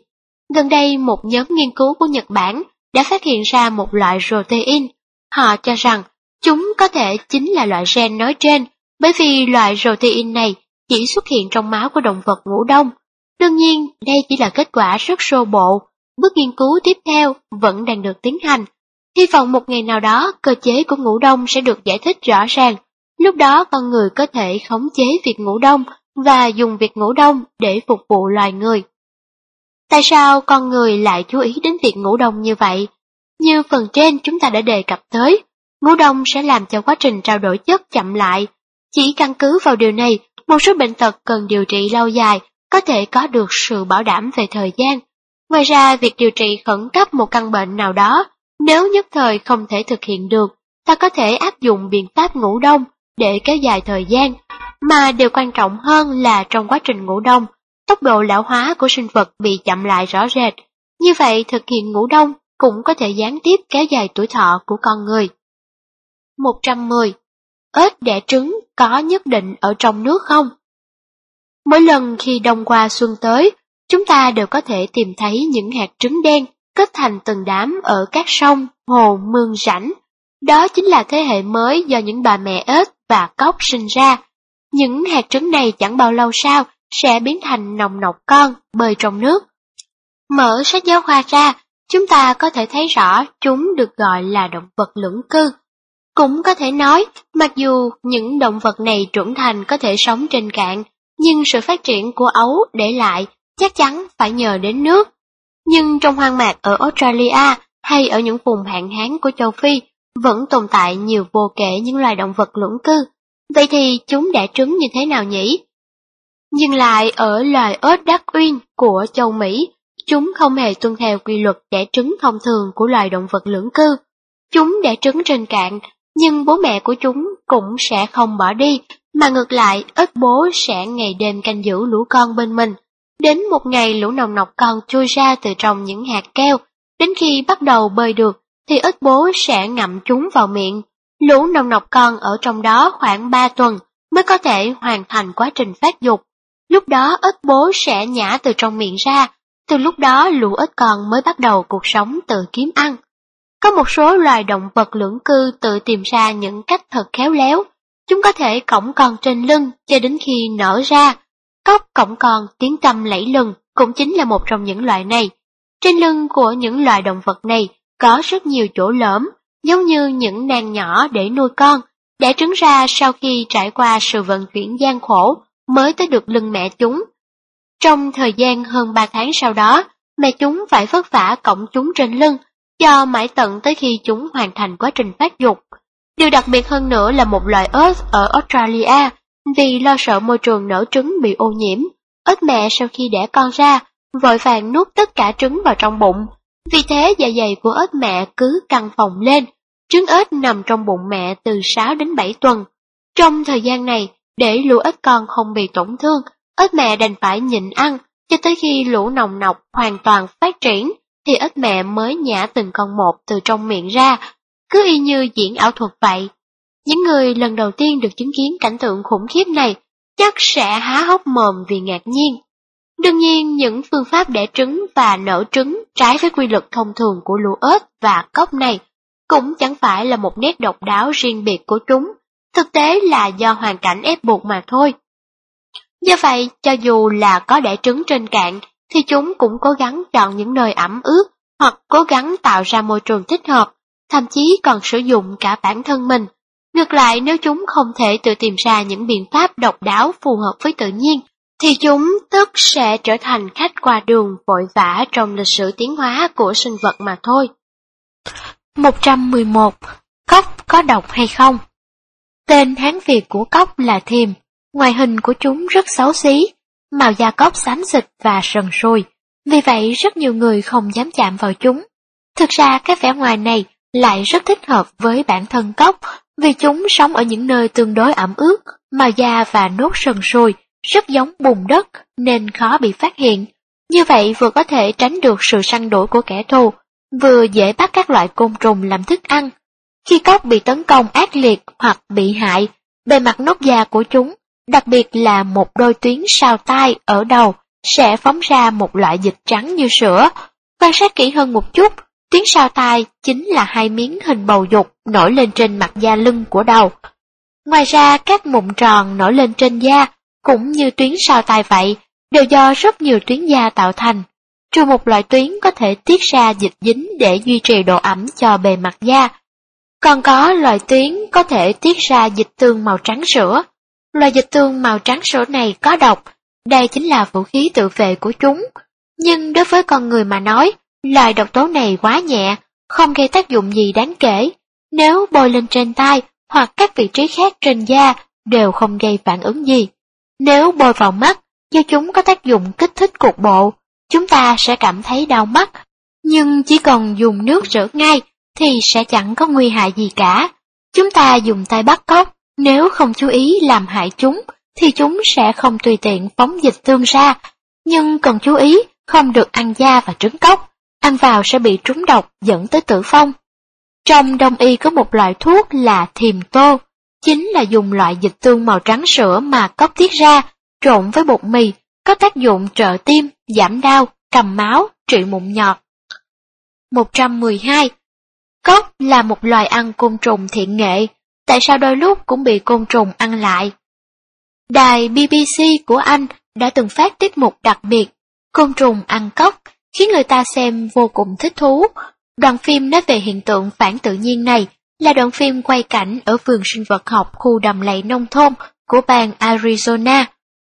Gần đây, một nhóm nghiên cứu của Nhật Bản đã phát hiện ra một loại protein. Họ cho rằng chúng có thể chính là loại gen nói trên, bởi vì loại protein này chỉ xuất hiện trong máu của động vật ngủ đông. Đương nhiên, đây chỉ là kết quả rất sơ bộ, bước nghiên cứu tiếp theo vẫn đang được tiến hành. Hy vọng một ngày nào đó cơ chế của ngủ đông sẽ được giải thích rõ ràng, lúc đó con người có thể khống chế việc ngủ đông và dùng việc ngủ đông để phục vụ loài người. Tại sao con người lại chú ý đến việc ngủ đông như vậy? Như phần trên chúng ta đã đề cập tới, ngủ đông sẽ làm cho quá trình trao đổi chất chậm lại. Chỉ căn cứ vào điều này, một số bệnh tật cần điều trị lâu dài có thể có được sự bảo đảm về thời gian. Ngoài ra, việc điều trị khẩn cấp một căn bệnh nào đó, nếu nhất thời không thể thực hiện được, ta có thể áp dụng biện pháp ngủ đông để kéo dài thời gian. Mà điều quan trọng hơn là trong quá trình ngủ đông, tốc độ lão hóa của sinh vật bị chậm lại rõ rệt. Như vậy, thực hiện ngủ đông cũng có thể gián tiếp kéo dài tuổi thọ của con người. 110. Ếch đẻ trứng có nhất định ở trong nước không? Mỗi lần khi đông qua xuân tới, chúng ta đều có thể tìm thấy những hạt trứng đen kết thành từng đám ở các sông, hồ, mương rãnh. Đó chính là thế hệ mới do những bà mẹ ếch và cóc sinh ra. Những hạt trứng này chẳng bao lâu sau sẽ biến thành nòng nọc con bơi trong nước. Mở sách giáo khoa ra, chúng ta có thể thấy rõ chúng được gọi là động vật lưỡng cư. Cũng có thể nói, mặc dù những động vật này trưởng thành có thể sống trên cạn, nhưng sự phát triển của ấu để lại chắc chắn phải nhờ đến nước. Nhưng trong hoang mạc ở Australia hay ở những vùng hạn hán của châu Phi vẫn tồn tại nhiều vô kể những loài động vật lưỡng cư. Vậy thì chúng đẻ trứng như thế nào nhỉ? Nhưng lại ở loài ếch đắc uyên của châu Mỹ, chúng không hề tuân theo quy luật đẻ trứng thông thường của loài động vật lưỡng cư. Chúng đẻ trứng trên cạn, nhưng bố mẹ của chúng cũng sẽ không bỏ đi mà ngược lại, ếch bố sẽ ngày đêm canh giữ lũ con bên mình. Đến một ngày lũ nồng nọc con chui ra từ trong những hạt keo, đến khi bắt đầu bơi được, thì ít bố sẽ ngậm chúng vào miệng. Lũ nồng nọc con ở trong đó khoảng 3 tuần mới có thể hoàn thành quá trình phát dục. Lúc đó ít bố sẽ nhả từ trong miệng ra, từ lúc đó lũ ít con mới bắt đầu cuộc sống tự kiếm ăn. Có một số loài động vật lưỡng cư tự tìm ra những cách thật khéo léo. Chúng có thể cõng con trên lưng cho đến khi nở ra. Cóc cõng con tiếng tâm lẫy lừng cũng chính là một trong những loại này. Trên lưng của những loài động vật này có rất nhiều chỗ lõm, giống như những nang nhỏ để nuôi con, đẻ trứng ra sau khi trải qua sự vận chuyển gian khổ mới tới được lưng mẹ chúng. Trong thời gian hơn 3 tháng sau đó, mẹ chúng phải vất vả cõng chúng trên lưng, cho mãi tận tới khi chúng hoàn thành quá trình phát dục. Điều đặc biệt hơn nữa là một loài ếch ở Australia, vì lo sợ môi trường nở trứng bị ô nhiễm, ếch mẹ sau khi đẻ con ra, vội vàng nuốt tất cả trứng vào trong bụng. Vì thế dạ dày của ếch mẹ cứ căng phồng lên, trứng ếch nằm trong bụng mẹ từ 6 đến 7 tuần. Trong thời gian này, để lũ ếch con không bị tổn thương, ếch mẹ đành phải nhịn ăn, cho tới khi lũ nồng nọc hoàn toàn phát triển, thì ếch mẹ mới nhả từng con một từ trong miệng ra, cứ y như diễn ảo thuật vậy. Những người lần đầu tiên được chứng kiến cảnh tượng khủng khiếp này chắc sẽ há hốc mồm vì ngạc nhiên. Đương nhiên, những phương pháp đẻ trứng và nở trứng trái với quy luật thông thường của lũ ếch và cốc này cũng chẳng phải là một nét độc đáo riêng biệt của chúng, thực tế là do hoàn cảnh ép buộc mà thôi. Do vậy, cho dù là có đẻ trứng trên cạn, thì chúng cũng cố gắng chọn những nơi ẩm ướt hoặc cố gắng tạo ra môi trường thích hợp, thậm chí còn sử dụng cả bản thân mình. Ngược lại, nếu chúng không thể tự tìm ra những biện pháp độc đáo phù hợp với tự nhiên, thì chúng tức sẽ trở thành khách qua đường vội vã trong lịch sử tiến hóa của sinh vật mà thôi. 111. Cốc có độc hay không? Tên Hán Việt của cốc là thiềm, ngoại hình của chúng rất xấu xí, màu da cốc xám xịt và sần sùi, vì vậy rất nhiều người không dám chạm vào chúng. Thực ra cái vẻ ngoài này lại rất thích hợp với bản thân cốc, vì chúng sống ở những nơi tương đối ẩm ướt, màu da và nốt sần sùi rất giống bùn đất nên khó bị phát hiện. Như vậy vừa có thể tránh được sự săn đuổi của kẻ thù, vừa dễ bắt các loại côn trùng làm thức ăn. Khi cóc bị tấn công ác liệt hoặc bị hại, bề mặt nốt da của chúng, đặc biệt là một đôi tuyến sao tai ở đầu, sẽ phóng ra một loại dịch trắng như sữa. Quan sát kỹ hơn một chút, tuyến sao tai chính là hai miếng hình bầu dục nổi lên trên mặt da lưng của đầu. Ngoài ra các mụn tròn nổi lên trên da cũng như tuyến sao tai vậy, đều do rất nhiều tuyến da tạo thành. Trừ một loại tuyến có thể tiết ra dịch dính để duy trì độ ẩm cho bề mặt da. Còn có loại tuyến có thể tiết ra dịch tương màu trắng sữa. Loại dịch tương màu trắng sữa này có độc, đây chính là vũ khí tự vệ của chúng. Nhưng đối với con người mà nói, loại độc tố này quá nhẹ, không gây tác dụng gì đáng kể. Nếu bôi lên trên tay hoặc các vị trí khác trên da đều không gây phản ứng gì. Nếu bôi vào mắt, do chúng có tác dụng kích thích cục bộ, chúng ta sẽ cảm thấy đau mắt. Nhưng chỉ cần dùng nước rửa ngay thì sẽ chẳng có nguy hại gì cả. Chúng ta dùng tay bắt cóc, nếu không chú ý làm hại chúng, thì chúng sẽ không tùy tiện phóng dịch tương ra. Nhưng cần chú ý, không được ăn da và trứng cóc, ăn vào sẽ bị trúng độc dẫn tới tử vong. Trong đông y có một loại thuốc là thiềm tô, chính là dùng loại dịch tương màu trắng sữa mà cốc tiết ra, trộn với bột mì, có tác dụng trợ tim, giảm đau, cầm máu, trị mụn nhọt. 112. Cốc là một loài ăn côn trùng thiện nghệ, tại sao đôi lúc cũng bị côn trùng ăn lại? Đài BBC của Anh đã từng phát tiết mục đặc biệt, côn trùng ăn cốc, khiến người ta xem vô cùng thích thú. Đoàn phim nói về hiện tượng phản tự nhiên này là đoạn phim quay cảnh ở vườn sinh vật học khu đầm lầy nông thôn của bang Arizona.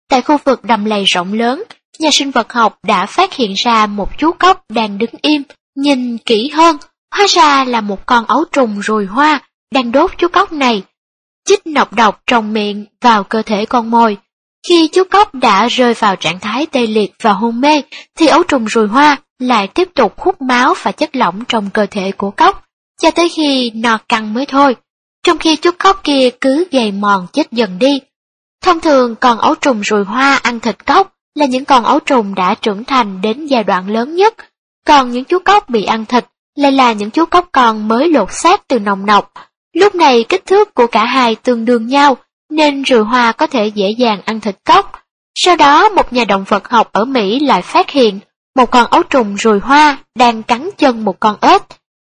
Tại khu vực đầm lầy rộng lớn, nhà sinh vật học đã phát hiện ra một chú cóc đang đứng im, nhìn kỹ hơn, hóa ra là một con ấu trùng ruồi hoa đang đốt chú cóc này. Chích nọc độc trong miệng vào cơ thể con mồi. Khi chú cóc đã rơi vào trạng thái tê liệt và hôn mê, thì ấu trùng ruồi hoa lại tiếp tục hút máu và chất lỏng trong cơ thể của cóc, cho tới khi no căng mới thôi, trong khi chú cóc kia cứ dày mòn chết dần đi. Thông thường con ấu trùng rùi hoa ăn thịt cóc là những con ấu trùng đã trưởng thành đến giai đoạn lớn nhất, còn những chú cóc bị ăn thịt lại là những chú cóc con mới lột xác từ nồng nọc. Lúc này kích thước của cả hai tương đương nhau, nên rùi hoa có thể dễ dàng ăn thịt cóc. Sau đó một nhà động vật học ở Mỹ lại phát hiện một con ấu trùng rùi hoa đang cắn chân một con ếch.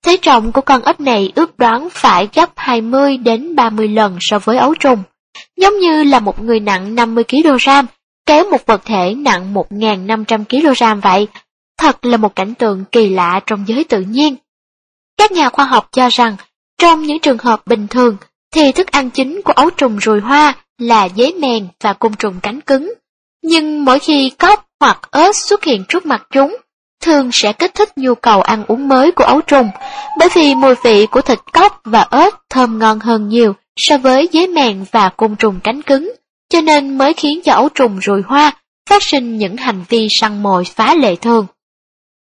Thế trọng của con ếch này ước đoán phải gấp 20 đến 30 lần so với ấu trùng. Giống như là một người nặng 50 kg kéo một vật thể nặng 1.500 kg vậy. Thật là một cảnh tượng kỳ lạ trong giới tự nhiên. Các nhà khoa học cho rằng, trong những trường hợp bình thường, thì thức ăn chính của ấu trùng rùi hoa là dế mèn và côn trùng cánh cứng. Nhưng mỗi khi cóc hoặc ớt xuất hiện trước mặt chúng, thường sẽ kích thích nhu cầu ăn uống mới của ấu trùng, bởi vì mùi vị của thịt cóc và ớt thơm ngon hơn nhiều so với dế mèn và côn trùng cánh cứng, cho nên mới khiến cho ấu trùng rùi hoa phát sinh những hành vi săn mồi phá lệ thường.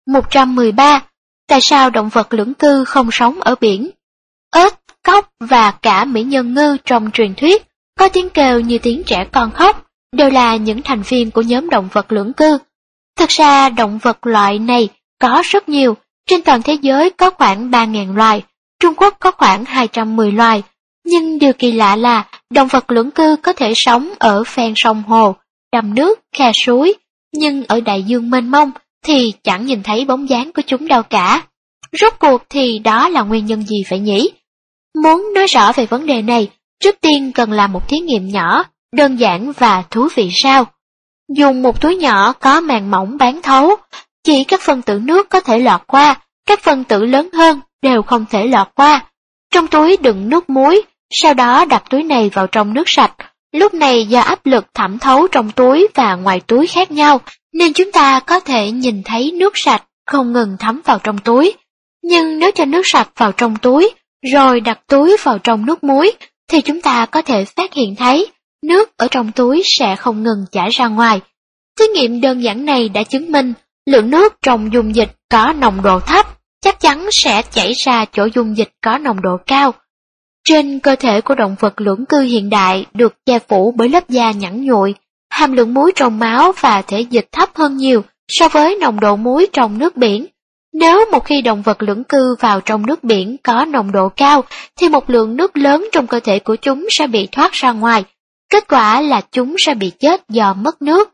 113. Tại sao động vật lưỡng cư không sống ở biển? Ếch, cóc và cả mỹ nhân ngư trong truyền thuyết có tiếng kêu như tiếng trẻ con khóc, đều là những thành viên của nhóm động vật lưỡng cư. Thật ra động vật loại này có rất nhiều, trên toàn thế giới có khoảng 3.000 loài, Trung Quốc có khoảng 210 loài, nhưng điều kỳ lạ là động vật lưỡng cư có thể sống ở phèn sông hồ, đầm nước, khe suối, nhưng ở đại dương mênh mông thì chẳng nhìn thấy bóng dáng của chúng đâu cả. Rốt cuộc thì đó là nguyên nhân gì vậy nhỉ? Muốn nói rõ về vấn đề này, trước tiên cần làm một thí nghiệm nhỏ, đơn giản và thú vị sao. Dùng một túi nhỏ có màng mỏng bán thấu, chỉ các phân tử nước có thể lọt qua, các phân tử lớn hơn đều không thể lọt qua. Trong túi đựng nước muối, sau đó đặt túi này vào trong nước sạch. Lúc này do áp lực thẩm thấu trong túi và ngoài túi khác nhau, nên chúng ta có thể nhìn thấy nước sạch không ngừng thấm vào trong túi. Nhưng nếu cho nước sạch vào trong túi, rồi đặt túi vào trong nước muối, thì chúng ta có thể phát hiện thấy nước ở trong túi sẽ không ngừng chảy ra ngoài. Thí nghiệm đơn giản này đã chứng minh lượng nước trong dung dịch có nồng độ thấp chắc chắn sẽ chảy ra chỗ dung dịch có nồng độ cao. Trên cơ thể của động vật lưỡng cư hiện đại được che phủ bởi lớp da nhẵn nhụi, hàm lượng muối trong máu và thể dịch thấp hơn nhiều so với nồng độ muối trong nước biển. Nếu một khi động vật lưỡng cư vào trong nước biển có nồng độ cao, thì một lượng nước lớn trong cơ thể của chúng sẽ bị thoát ra ngoài. Kết quả là chúng sẽ bị chết do mất nước.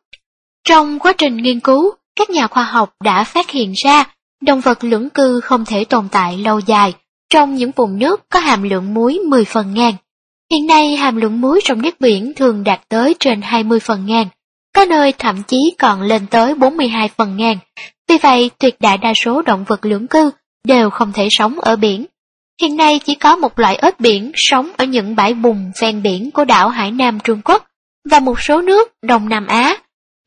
Trong quá trình nghiên cứu, các nhà khoa học đã phát hiện ra động vật lưỡng cư không thể tồn tại lâu dài trong những vùng nước có hàm lượng muối 10 phần ngàn. Hiện nay hàm lượng muối trong nước biển thường đạt tới trên 20 phần ngàn, có nơi thậm chí còn lên tới 42 phần ngàn. Vì vậy, tuyệt đại đa số động vật lưỡng cư đều không thể sống ở biển. Hiện nay chỉ có một loại ếch biển sống ở những bãi bùn ven biển của đảo Hải Nam Trung Quốc và một số nước Đông Nam Á.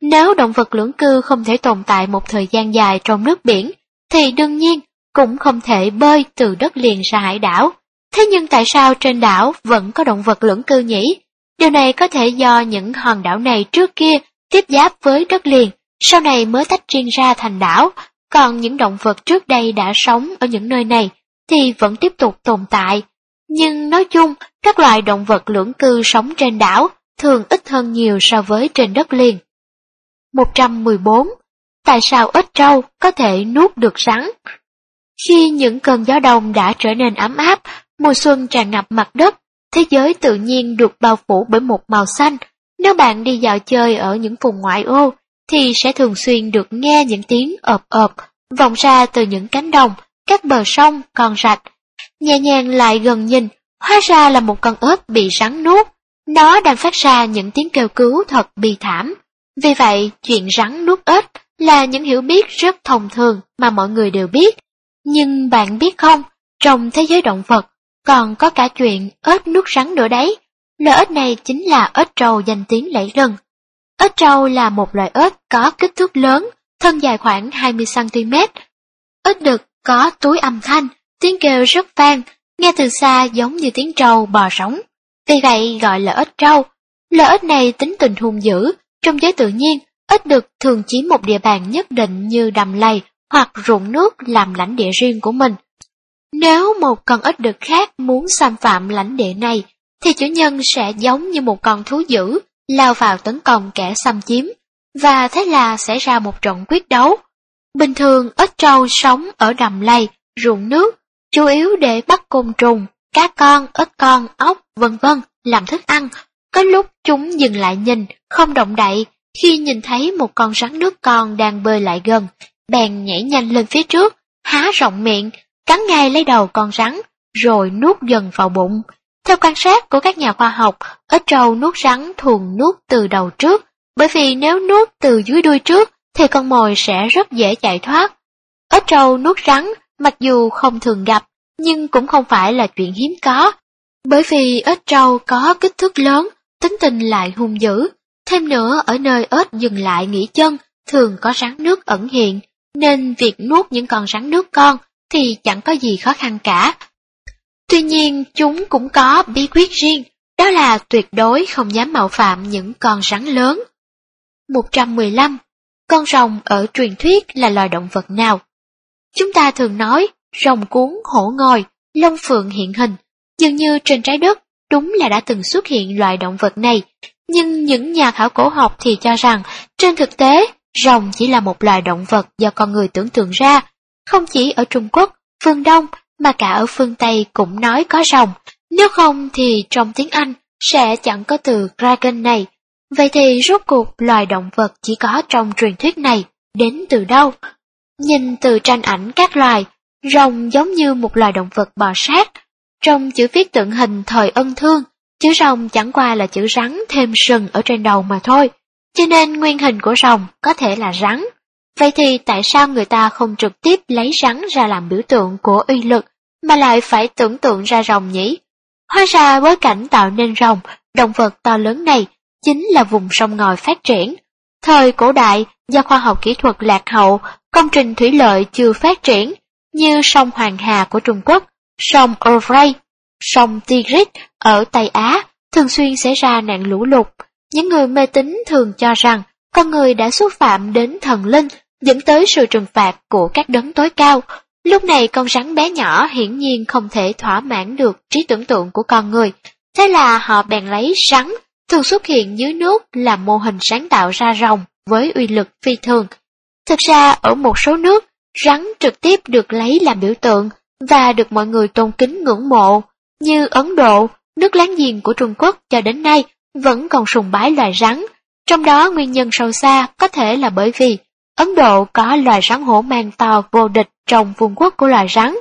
Nếu động vật lưỡng cư không thể tồn tại một thời gian dài trong nước biển, thì đương nhiên cũng không thể bơi từ đất liền ra hải đảo. Thế nhưng tại sao trên đảo vẫn có động vật lưỡng cư nhỉ? Điều này có thể do những hòn đảo này trước kia tiếp giáp với đất liền, sau này mới tách riêng ra thành đảo, còn những động vật trước đây đã sống ở những nơi này thì vẫn tiếp tục tồn tại. Nhưng nói chung, các loài động vật lưỡng cư sống trên đảo thường ít hơn nhiều so với trên đất liền. 114. Tại sao ếch trâu có thể nuốt được rắn? Khi những cơn gió đông đã trở nên ấm áp, mùa xuân tràn ngập mặt đất, thế giới tự nhiên được bao phủ bởi một màu xanh. Nếu bạn đi dạo chơi ở những vùng ngoại ô, thì sẽ thường xuyên được nghe những tiếng ợp ợp vọng ra từ những cánh đồng, các bờ sông, còn rạch. Nhẹ nhàng lại gần nhìn, hóa ra là một con ếch bị rắn nuốt. Nó đang phát ra những tiếng kêu cứu thật bi thảm. Vì vậy, chuyện rắn nuốt ếch là những hiểu biết rất thông thường mà mọi người đều biết. Nhưng bạn biết không, trong thế giới động vật, còn có cả chuyện ếch nuốt rắn nữa đấy. Loài ếch này chính là ếch trâu danh tiếng lẫy lừng. Ếch trâu là một loài ếch có kích thước lớn, thân dài khoảng 20cm. Ếch đực có túi âm thanh, tiếng kêu rất vang, nghe từ xa giống như tiếng trâu bò sống. Vì vậy gọi là ếch trâu. Loài ếch này tính tình hung dữ, trong giới tự nhiên, ếch đực thường chiếm một địa bàn nhất định như đầm lầy hoặc ruộng nước làm lãnh địa riêng của mình. Nếu một con ếch đực khác muốn xâm phạm lãnh địa này, thì chủ nhân sẽ giống như một con thú dữ, lao vào tấn công kẻ xâm chiếm, và thế là xảy ra một trận quyết đấu. Bình thường ếch trâu sống ở đầm lầy ruộng nước, chủ yếu để bắt côn trùng, cá con, ếch con, ốc, vân vân làm thức ăn. Có lúc chúng dừng lại nhìn, không động đậy, khi nhìn thấy một con rắn nước con đang bơi lại gần, bèn nhảy nhanh lên phía trước, há rộng miệng, cắn ngay lấy đầu con rắn, rồi nuốt dần vào bụng. Theo quan sát của các nhà khoa học, ếch trâu nuốt rắn thường nuốt từ đầu trước, bởi vì nếu nuốt từ dưới đuôi trước thì con mồi sẽ rất dễ chạy thoát. Ếch trâu nuốt rắn, mặc dù không thường gặp, nhưng cũng không phải là chuyện hiếm có, bởi vì ếch trâu có kích thước lớn, tính tình lại hung dữ. Thêm nữa, ở nơi ếch dừng lại nghỉ chân, thường có rắn nước ẩn hiện, nên việc nuốt những con rắn nước con thì chẳng có gì khó khăn cả. Tuy nhiên, chúng cũng có bí quyết riêng, đó là tuyệt đối không dám mạo phạm những con rắn lớn. 115. Con rồng ở truyền thuyết là loài động vật nào? Chúng ta thường nói rồng cuốn hổ ngồi, lông phượng hiện hình. Dường như trên trái đất đúng là đã từng xuất hiện loài động vật này, nhưng những nhà khảo cổ học thì cho rằng trên thực tế rồng chỉ là một loài động vật do con người tưởng tượng ra. Không chỉ ở Trung Quốc, phương Đông mà cả ở phương Tây cũng nói có rồng, nếu không thì trong tiếng Anh sẽ chẳng có từ dragon này. Vậy thì rốt cuộc loài động vật chỉ có trong truyền thuyết này đến từ đâu? Nhìn từ tranh ảnh các loài, rồng giống như một loài động vật bò sát. Trong chữ viết tượng hình thời ân thương, chữ rồng chẳng qua là chữ rắn thêm sừng ở trên đầu mà thôi. Cho nên nguyên hình của rồng có thể là rắn. Vậy thì tại sao người ta không trực tiếp lấy rắn ra làm biểu tượng của uy lực, mà lại phải tưởng tượng ra rồng nhỉ? Hóa ra bối cảnh tạo nên rồng, động vật to lớn này, chính là vùng sông ngòi phát triển. Thời cổ đại, do khoa học kỹ thuật lạc hậu, công trình thủy lợi chưa phát triển, như sông Hoàng Hà của Trung Quốc, sông Euphrates, sông Tigris ở Tây Á, thường xuyên xảy ra nạn lũ lụt. Những người mê tín thường cho rằng con người đã xúc phạm đến thần linh, dẫn tới sự trừng phạt của các đấng tối cao. Lúc này con rắn bé nhỏ hiển nhiên không thể thỏa mãn được trí tưởng tượng của con người, thế là họ bèn lấy rắn, thường xuất hiện dưới nước là mô hình sáng tạo ra rồng với uy lực phi thường. Thực ra ở một số nước, rắn trực tiếp được lấy làm biểu tượng và được mọi người tôn kính ngưỡng mộ, như Ấn Độ, nước láng giềng của Trung Quốc cho đến nay vẫn còn sùng bái loài rắn. Trong đó nguyên nhân sâu xa có thể là bởi vì Ấn Độ có loài rắn hổ mang to vô địch trong vương quốc của loài rắn.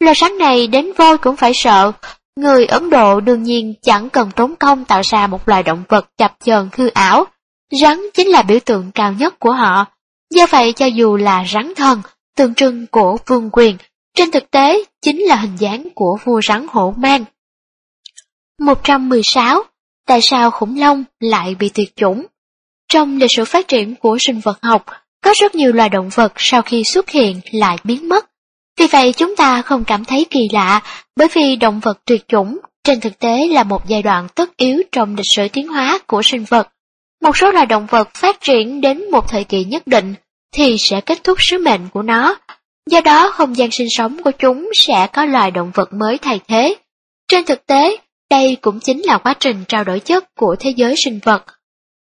Loài rắn này đến voi cũng phải sợ. Người Ấn Độ đương nhiên chẳng cần tốn công tạo ra một loài động vật chập chờn hư ảo. Rắn chính là biểu tượng cao nhất của họ. Do vậy cho dù là rắn thần, tượng trưng của vương quyền, trên thực tế chính là hình dáng của vua rắn hổ mang. 116. Tại sao khủng long lại bị tuyệt chủng? Trong lịch sử phát triển của sinh vật học, có rất nhiều loài động vật sau khi xuất hiện lại biến mất. Vì vậy chúng ta không cảm thấy kỳ lạ, bởi vì động vật tuyệt chủng trên thực tế là một giai đoạn tất yếu trong lịch sử tiến hóa của sinh vật. Một số loài động vật phát triển đến một thời kỳ nhất định thì sẽ kết thúc sứ mệnh của nó. Do đó không gian sinh sống của chúng sẽ có loài động vật mới thay thế. Trên thực tế, đây cũng chính là quá trình trao đổi chất của thế giới sinh vật.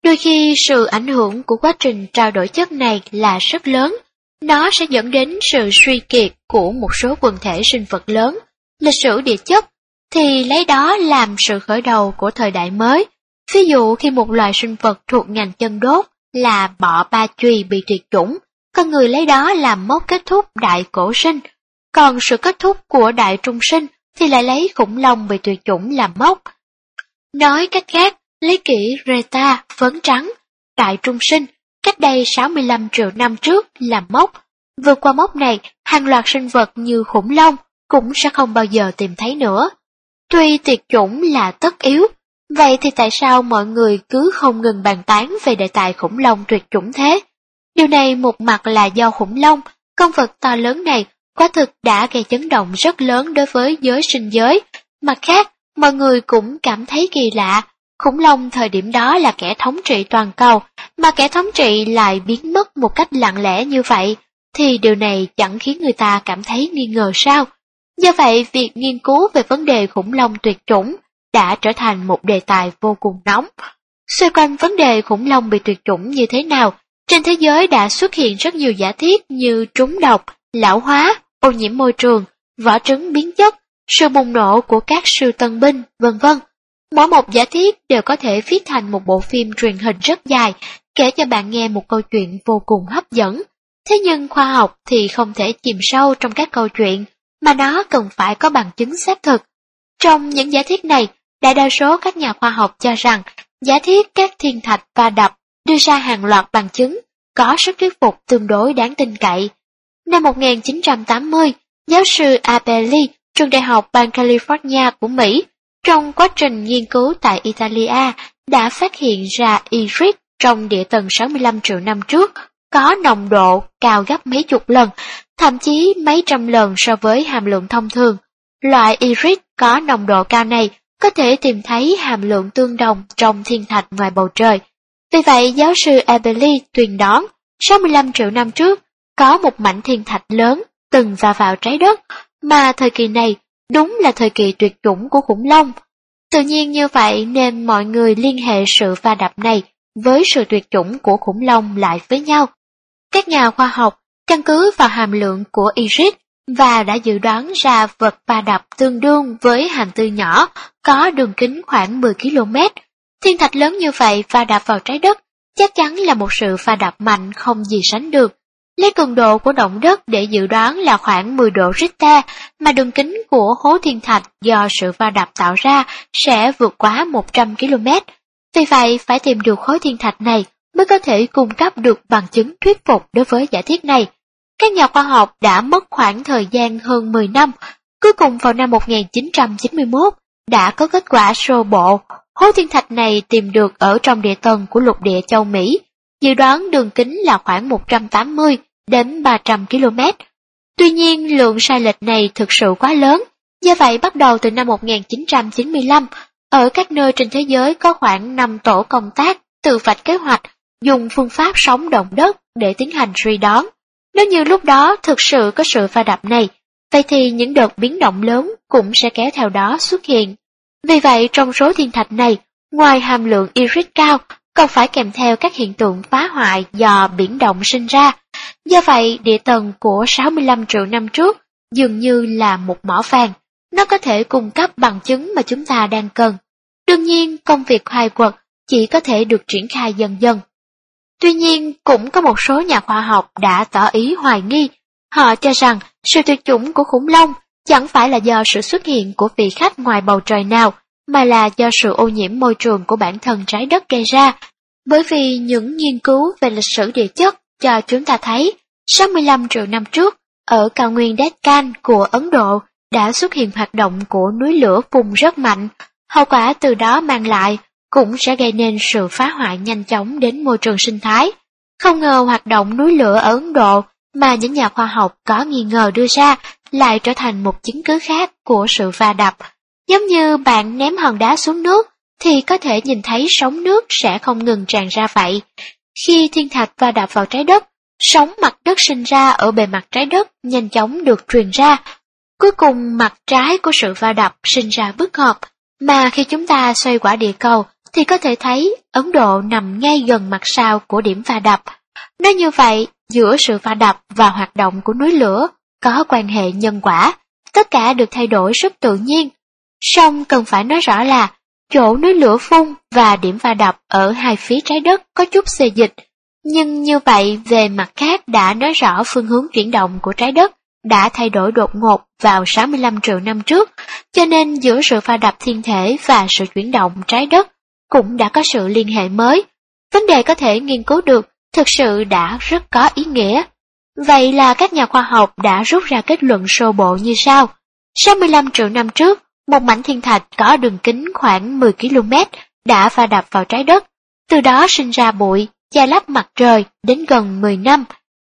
Đôi khi sự ảnh hưởng của quá trình trao đổi chất này là rất lớn, nó sẽ dẫn đến sự suy kiệt của một số quần thể sinh vật lớn. Lịch sử địa chất thì lấy đó làm sự khởi đầu của thời đại mới. Ví dụ khi một loài sinh vật thuộc ngành chân đốt là bọ ba chùy bị tuyệt chủng, con người lấy đó làm mốc kết thúc đại cổ sinh, còn sự kết thúc của đại trung sinh thì lại lấy khủng long bị tuyệt chủng làm mốc. Nói cách khác, lấy kỹ Reta, phấn trắng, đại trung sinh, cách đây 65 triệu năm trước là mốc. Vượt qua mốc này, hàng loạt sinh vật như khủng long cũng sẽ không bao giờ tìm thấy nữa. Tuy tuyệt chủng là tất yếu, vậy thì tại sao mọi người cứ không ngừng bàn tán về đề tài khủng long tuyệt chủng thế? Điều này một mặt là do khủng long, con vật to lớn này quả thực đã gây chấn động rất lớn đối với giới sinh giới. Mặt khác, mọi người cũng cảm thấy kỳ lạ, khủng long thời điểm đó là kẻ thống trị toàn cầu, mà kẻ thống trị lại biến mất một cách lặng lẽ như vậy, thì điều này chẳng khiến người ta cảm thấy nghi ngờ sao. Do vậy, việc nghiên cứu về vấn đề khủng long tuyệt chủng đã trở thành một đề tài vô cùng nóng. Xoay quanh vấn đề khủng long bị tuyệt chủng như thế nào, trên thế giới đã xuất hiện rất nhiều giả thiết như trúng độc, lão hóa, ô nhiễm môi trường, vỏ trứng biến chất, sự bùng nổ của các siêu tân binh, vân vân. Mỗi một giả thiết đều có thể viết thành một bộ phim truyền hình rất dài, kể cho bạn nghe một câu chuyện vô cùng hấp dẫn. Thế nhưng khoa học thì không thể chìm sâu trong các câu chuyện, mà nó cần phải có bằng chứng xác thực. Trong những giả thiết này, đại đa số các nhà khoa học cho rằng giả thiết các thiên thạch va đập đưa ra hàng loạt bằng chứng có sức thuyết phục tương đối đáng tin cậy. Năm 1980, giáo sư Abeli, trường đại học bang California của Mỹ, trong quá trình nghiên cứu tại Italia, đã phát hiện ra irid trong địa tầng 65 triệu năm trước có nồng độ cao gấp mấy chục lần, thậm chí mấy trăm lần so với hàm lượng thông thường. Loại irid có nồng độ cao này có thể tìm thấy hàm lượng tương đồng trong thiên thạch ngoài bầu trời. Vì vậy, giáo sư Abeli tuyên đoán 65 triệu năm trước có một mảnh thiên thạch lớn từng va vào trái đất, mà thời kỳ này đúng là thời kỳ tuyệt chủng của khủng long. Tự nhiên như vậy nên mọi người liên hệ sự va đập này với sự tuyệt chủng của khủng long lại với nhau. Các nhà khoa học căn cứ vào hàm lượng của Iris và đã dự đoán ra vật va đập tương đương với hàm tư nhỏ có đường kính khoảng 10 km. Thiên thạch lớn như vậy va đập vào trái đất chắc chắn là một sự va đập mạnh không gì sánh được. Lấy cường độ của động đất để dự đoán là khoảng 10 độ Richter, mà đường kính của hố thiên thạch do sự va đập tạo ra sẽ vượt quá 100 km. Vì vậy, phải tìm được khối thiên thạch này mới có thể cung cấp được bằng chứng thuyết phục đối với giả thiết này. Các nhà khoa học đã mất khoảng thời gian hơn 10 năm, cuối cùng vào năm 1991 đã có kết quả sơ bộ. Hố thiên thạch này tìm được ở trong địa tầng của lục địa châu Mỹ, dự đoán đường kính là khoảng 180 đến 300 km. Tuy nhiên, lượng sai lệch này thực sự quá lớn, do vậy bắt đầu từ năm 1995, ở các nơi trên thế giới có khoảng 5 tổ công tác tự vạch kế hoạch dùng phương pháp sóng động đất để tiến hành suy đoán. Nếu như lúc đó thực sự có sự va đập này, vậy thì những đợt biến động lớn cũng sẽ kéo theo đó xuất hiện. Vì vậy trong số thiên thạch này, ngoài hàm lượng irid cao, còn phải kèm theo các hiện tượng phá hoại do biển động sinh ra. Do vậy, địa tầng của 65 triệu năm trước dường như là một mỏ vàng. Nó có thể cung cấp bằng chứng mà chúng ta đang cần. Đương nhiên, công việc khai quật chỉ có thể được triển khai dần dần. Tuy nhiên, cũng có một số nhà khoa học đã tỏ ý hoài nghi. Họ cho rằng sự tuyệt chủng của khủng long chẳng phải là do sự xuất hiện của vị khách ngoài bầu trời nào, mà là do sự ô nhiễm môi trường của bản thân trái đất gây ra. Bởi vì những nghiên cứu về lịch sử địa chất cho chúng ta thấy 65 triệu năm trước, ở cao nguyên Deccan của Ấn Độ đã xuất hiện hoạt động của núi lửa phun rất mạnh, hậu quả từ đó mang lại cũng sẽ gây nên sự phá hoại nhanh chóng đến môi trường sinh thái. Không ngờ hoạt động núi lửa ở Ấn Độ mà những nhà khoa học có nghi ngờ đưa ra lại trở thành một chứng cứ khác của sự va đập. Giống như bạn ném hòn đá xuống nước thì có thể nhìn thấy sóng nước sẽ không ngừng tràn ra vậy. Khi thiên thạch va đập vào trái đất, sóng mặt đất sinh ra ở bề mặt trái đất nhanh chóng được truyền ra. Cuối cùng mặt trái của sự va đập sinh ra bức hợp, mà khi chúng ta xoay quả địa cầu thì có thể thấy Ấn Độ nằm ngay gần mặt sau của điểm va đập. Nói như vậy, giữa sự va đập và hoạt động của núi lửa có quan hệ nhân quả, tất cả được thay đổi rất tự nhiên. Song cần phải nói rõ là chỗ núi lửa phun và điểm va đập ở hai phía trái đất có chút xê dịch, nhưng như vậy về mặt khác đã nói rõ phương hướng chuyển động của trái đất đã thay đổi đột ngột vào 65 triệu năm trước, cho nên giữa sự va đập thiên thể và sự chuyển động trái đất cũng đã có sự liên hệ mới. Vấn đề có thể nghiên cứu được thực sự đã rất có ý nghĩa. Vậy là các nhà khoa học đã rút ra kết luận sơ bộ như sau. 65 triệu năm trước, một mảnh thiên thạch có đường kính khoảng 10 km đã va đập vào trái đất, từ đó sinh ra bụi, che lấp mặt trời đến gần 10 năm.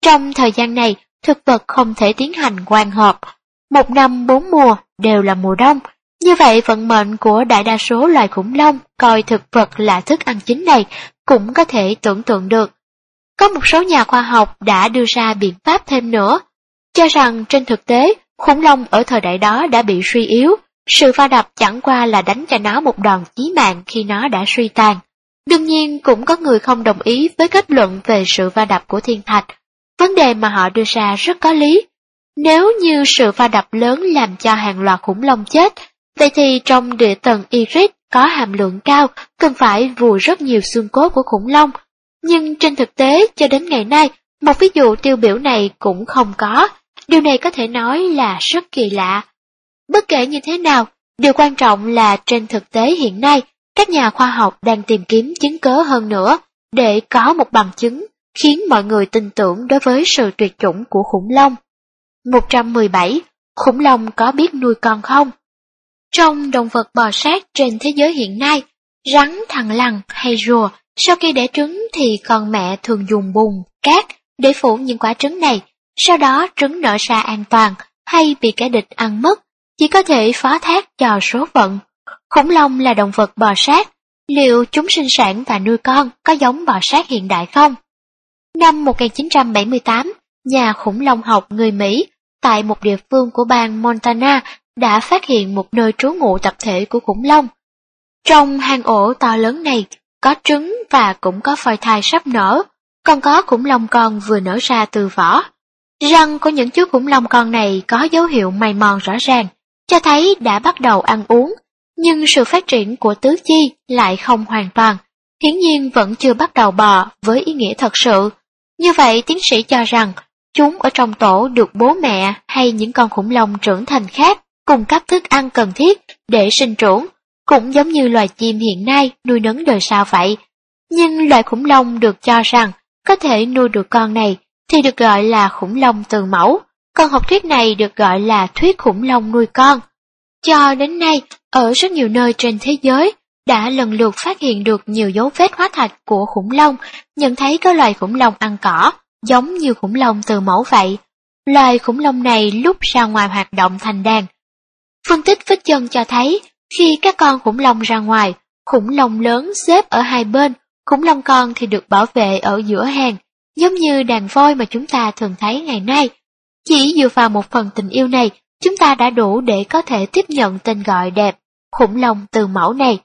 Trong thời gian này, thực vật không thể tiến hành quang hợp. Một năm bốn mùa đều là mùa đông, như vậy vận mệnh của đại đa số loài khủng long coi thực vật là thức ăn chính này cũng có thể tưởng tượng được. Có một số nhà khoa học đã đưa ra biện pháp thêm nữa, cho rằng trên thực tế khủng long ở thời đại đó đã bị suy yếu, sự va đập chẳng qua là đánh cho nó một đòn chí mạng khi nó đã suy tàn. Đương nhiên cũng có người không đồng ý với kết luận về sự va đập của thiên thạch. Vấn đề mà họ đưa ra rất có lý. Nếu như sự va đập lớn làm cho hàng loạt khủng long chết, vậy thì trong địa tầng Iris có hàm lượng cao, cần phải vùi rất nhiều xương cốt của khủng long. Nhưng trên thực tế, cho đến ngày nay, một ví dụ tiêu biểu này cũng không có. Điều này có thể nói là rất kỳ lạ. Bất kể như thế nào, điều quan trọng là trên thực tế hiện nay, các nhà khoa học đang tìm kiếm chứng cớ hơn nữa để có một bằng chứng khiến mọi người tin tưởng đối với sự tuyệt chủng của khủng long. 117. Khủng long có biết nuôi con không? Trong động vật bò sát trên thế giới hiện nay, rắn, thằn lằn hay rùa sau khi đẻ trứng thì con mẹ thường dùng bùn, cát để phủ những quả trứng này, sau đó trứng nở ra an toàn hay bị kẻ địch ăn mất, chỉ có thể phó thác cho số phận. Khủng long là động vật bò sát, liệu chúng sinh sản và nuôi con có giống bò sát hiện đại không? Năm 1978, nhà khủng long học người Mỹ tại một địa phương của bang Montana đã phát hiện một nơi trú ngụ tập thể của khủng long. Trong hang ổ to lớn này, có trứng và cũng có phôi thai sắp nở, còn có khủng long con vừa nở ra từ vỏ. Răng của những chú khủng long con này có dấu hiệu mày mòn rõ ràng, cho thấy đã bắt đầu ăn uống, nhưng sự phát triển của tứ chi lại không hoàn toàn, hiển nhiên vẫn chưa bắt đầu bò với ý nghĩa thật sự. Như vậy tiến sĩ cho rằng chúng ở trong tổ được bố mẹ hay những con khủng long trưởng thành khác cung cấp thức ăn cần thiết để sinh trưởng, cũng giống như loài chim hiện nay nuôi nấng đời sau vậy. Nhưng loài khủng long được cho rằng có thể nuôi được con này thì được gọi là khủng long từ mẫu, còn học thuyết này được gọi là thuyết khủng long nuôi con. Cho đến nay, ở rất nhiều nơi trên thế giới, đã lần lượt phát hiện được nhiều dấu vết hóa thạch của khủng long, nhận thấy có loài khủng long ăn cỏ, giống như khủng long từ mẫu vậy. Loài khủng long này lúc ra ngoài hoạt động thành đàn. Phân tích vết chân cho thấy, khi các con khủng long ra ngoài, khủng long lớn xếp ở hai bên, khủng long con thì được bảo vệ ở giữa hàng, giống như đàn voi mà chúng ta thường thấy ngày nay. Chỉ dựa vào một phần tình yêu này, chúng ta đã đủ để có thể tiếp nhận tên gọi đẹp, khủng long từ mẫu này.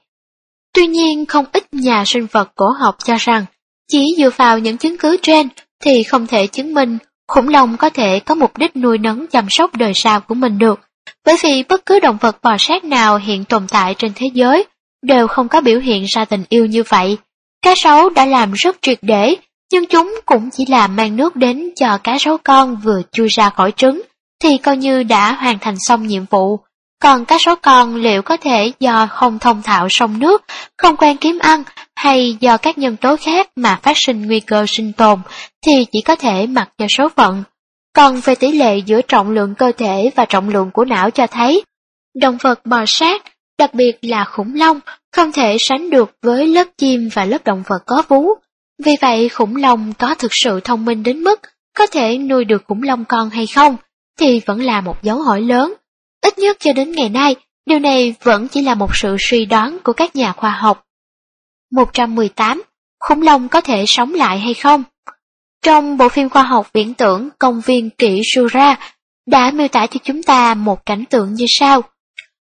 Tuy nhiên, không ít nhà sinh vật cổ học cho rằng, chỉ dựa vào những chứng cứ trên thì không thể chứng minh khủng long có thể có mục đích nuôi nấng chăm sóc đời sau của mình được, bởi vì bất cứ động vật bò sát nào hiện tồn tại trên thế giới đều không có biểu hiện ra tình yêu như vậy. Cá sấu đã làm rất triệt để, nhưng chúng cũng chỉ là mang nước đến cho cá sấu con vừa chui ra khỏi trứng, thì coi như đã hoàn thành xong nhiệm vụ. Còn cá sấu con liệu có thể do không thông thạo sông nước, không quen kiếm ăn, hay do các nhân tố khác mà phát sinh nguy cơ sinh tồn, thì chỉ có thể mặc cho số phận. Còn về tỷ lệ giữa trọng lượng cơ thể và trọng lượng của não cho thấy, động vật bò sát, đặc biệt là khủng long, không thể sánh được với lớp chim và lớp động vật có vú. Vì vậy khủng long có thực sự thông minh đến mức có thể nuôi được khủng long con hay không, thì vẫn là một dấu hỏi lớn. Ít nhất cho đến ngày nay, điều này vẫn chỉ là một sự suy đoán của các nhà khoa học. 118. Khủng long có thể sống lại hay không? Trong bộ phim khoa học viễn tưởng Công viên Kỷ Jura đã miêu tả cho chúng ta một cảnh tượng như sau.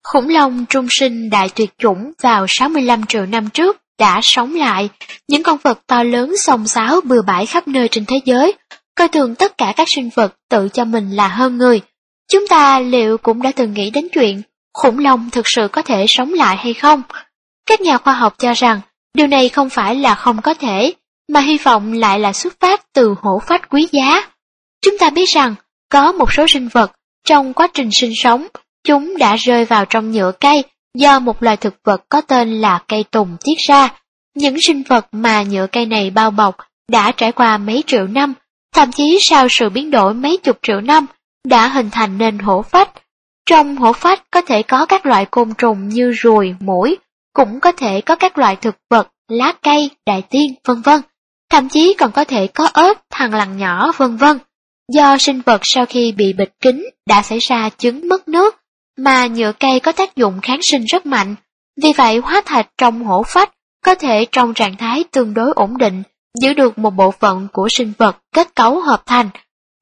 Khủng long trung sinh đại tuyệt chủng vào 65 triệu năm trước đã sống lại, những con vật to lớn sông sáo bừa bãi khắp nơi trên thế giới, coi thường tất cả các sinh vật tự cho mình là hơn người. Chúng ta liệu cũng đã từng nghĩ đến chuyện khủng long thực sự có thể sống lại hay không? Các nhà khoa học cho rằng điều này không phải là không có thể, mà hy vọng lại là xuất phát từ hổ phách quý giá. Chúng ta biết rằng, có một số sinh vật, trong quá trình sinh sống, chúng đã rơi vào trong nhựa cây do một loài thực vật có tên là cây tùng tiết ra. Những sinh vật mà nhựa cây này bao bọc đã trải qua mấy triệu năm, thậm chí sau sự biến đổi mấy chục triệu năm, đã hình thành nên hổ phách. Trong hổ phách có thể có các loại côn trùng như ruồi, mũi, cũng có thể có các loại thực vật, lá cây, đại tiên, vân vân thậm chí còn có thể có ớt, thằng lằn nhỏ vân vân. Do sinh vật sau khi bị bịt kín đã xảy ra chứng mất nước, mà nhựa cây có tác dụng kháng sinh rất mạnh, vì vậy hóa thạch trong hổ phách có thể trong trạng thái tương đối ổn định, giữ được một bộ phận của sinh vật kết cấu hợp thành.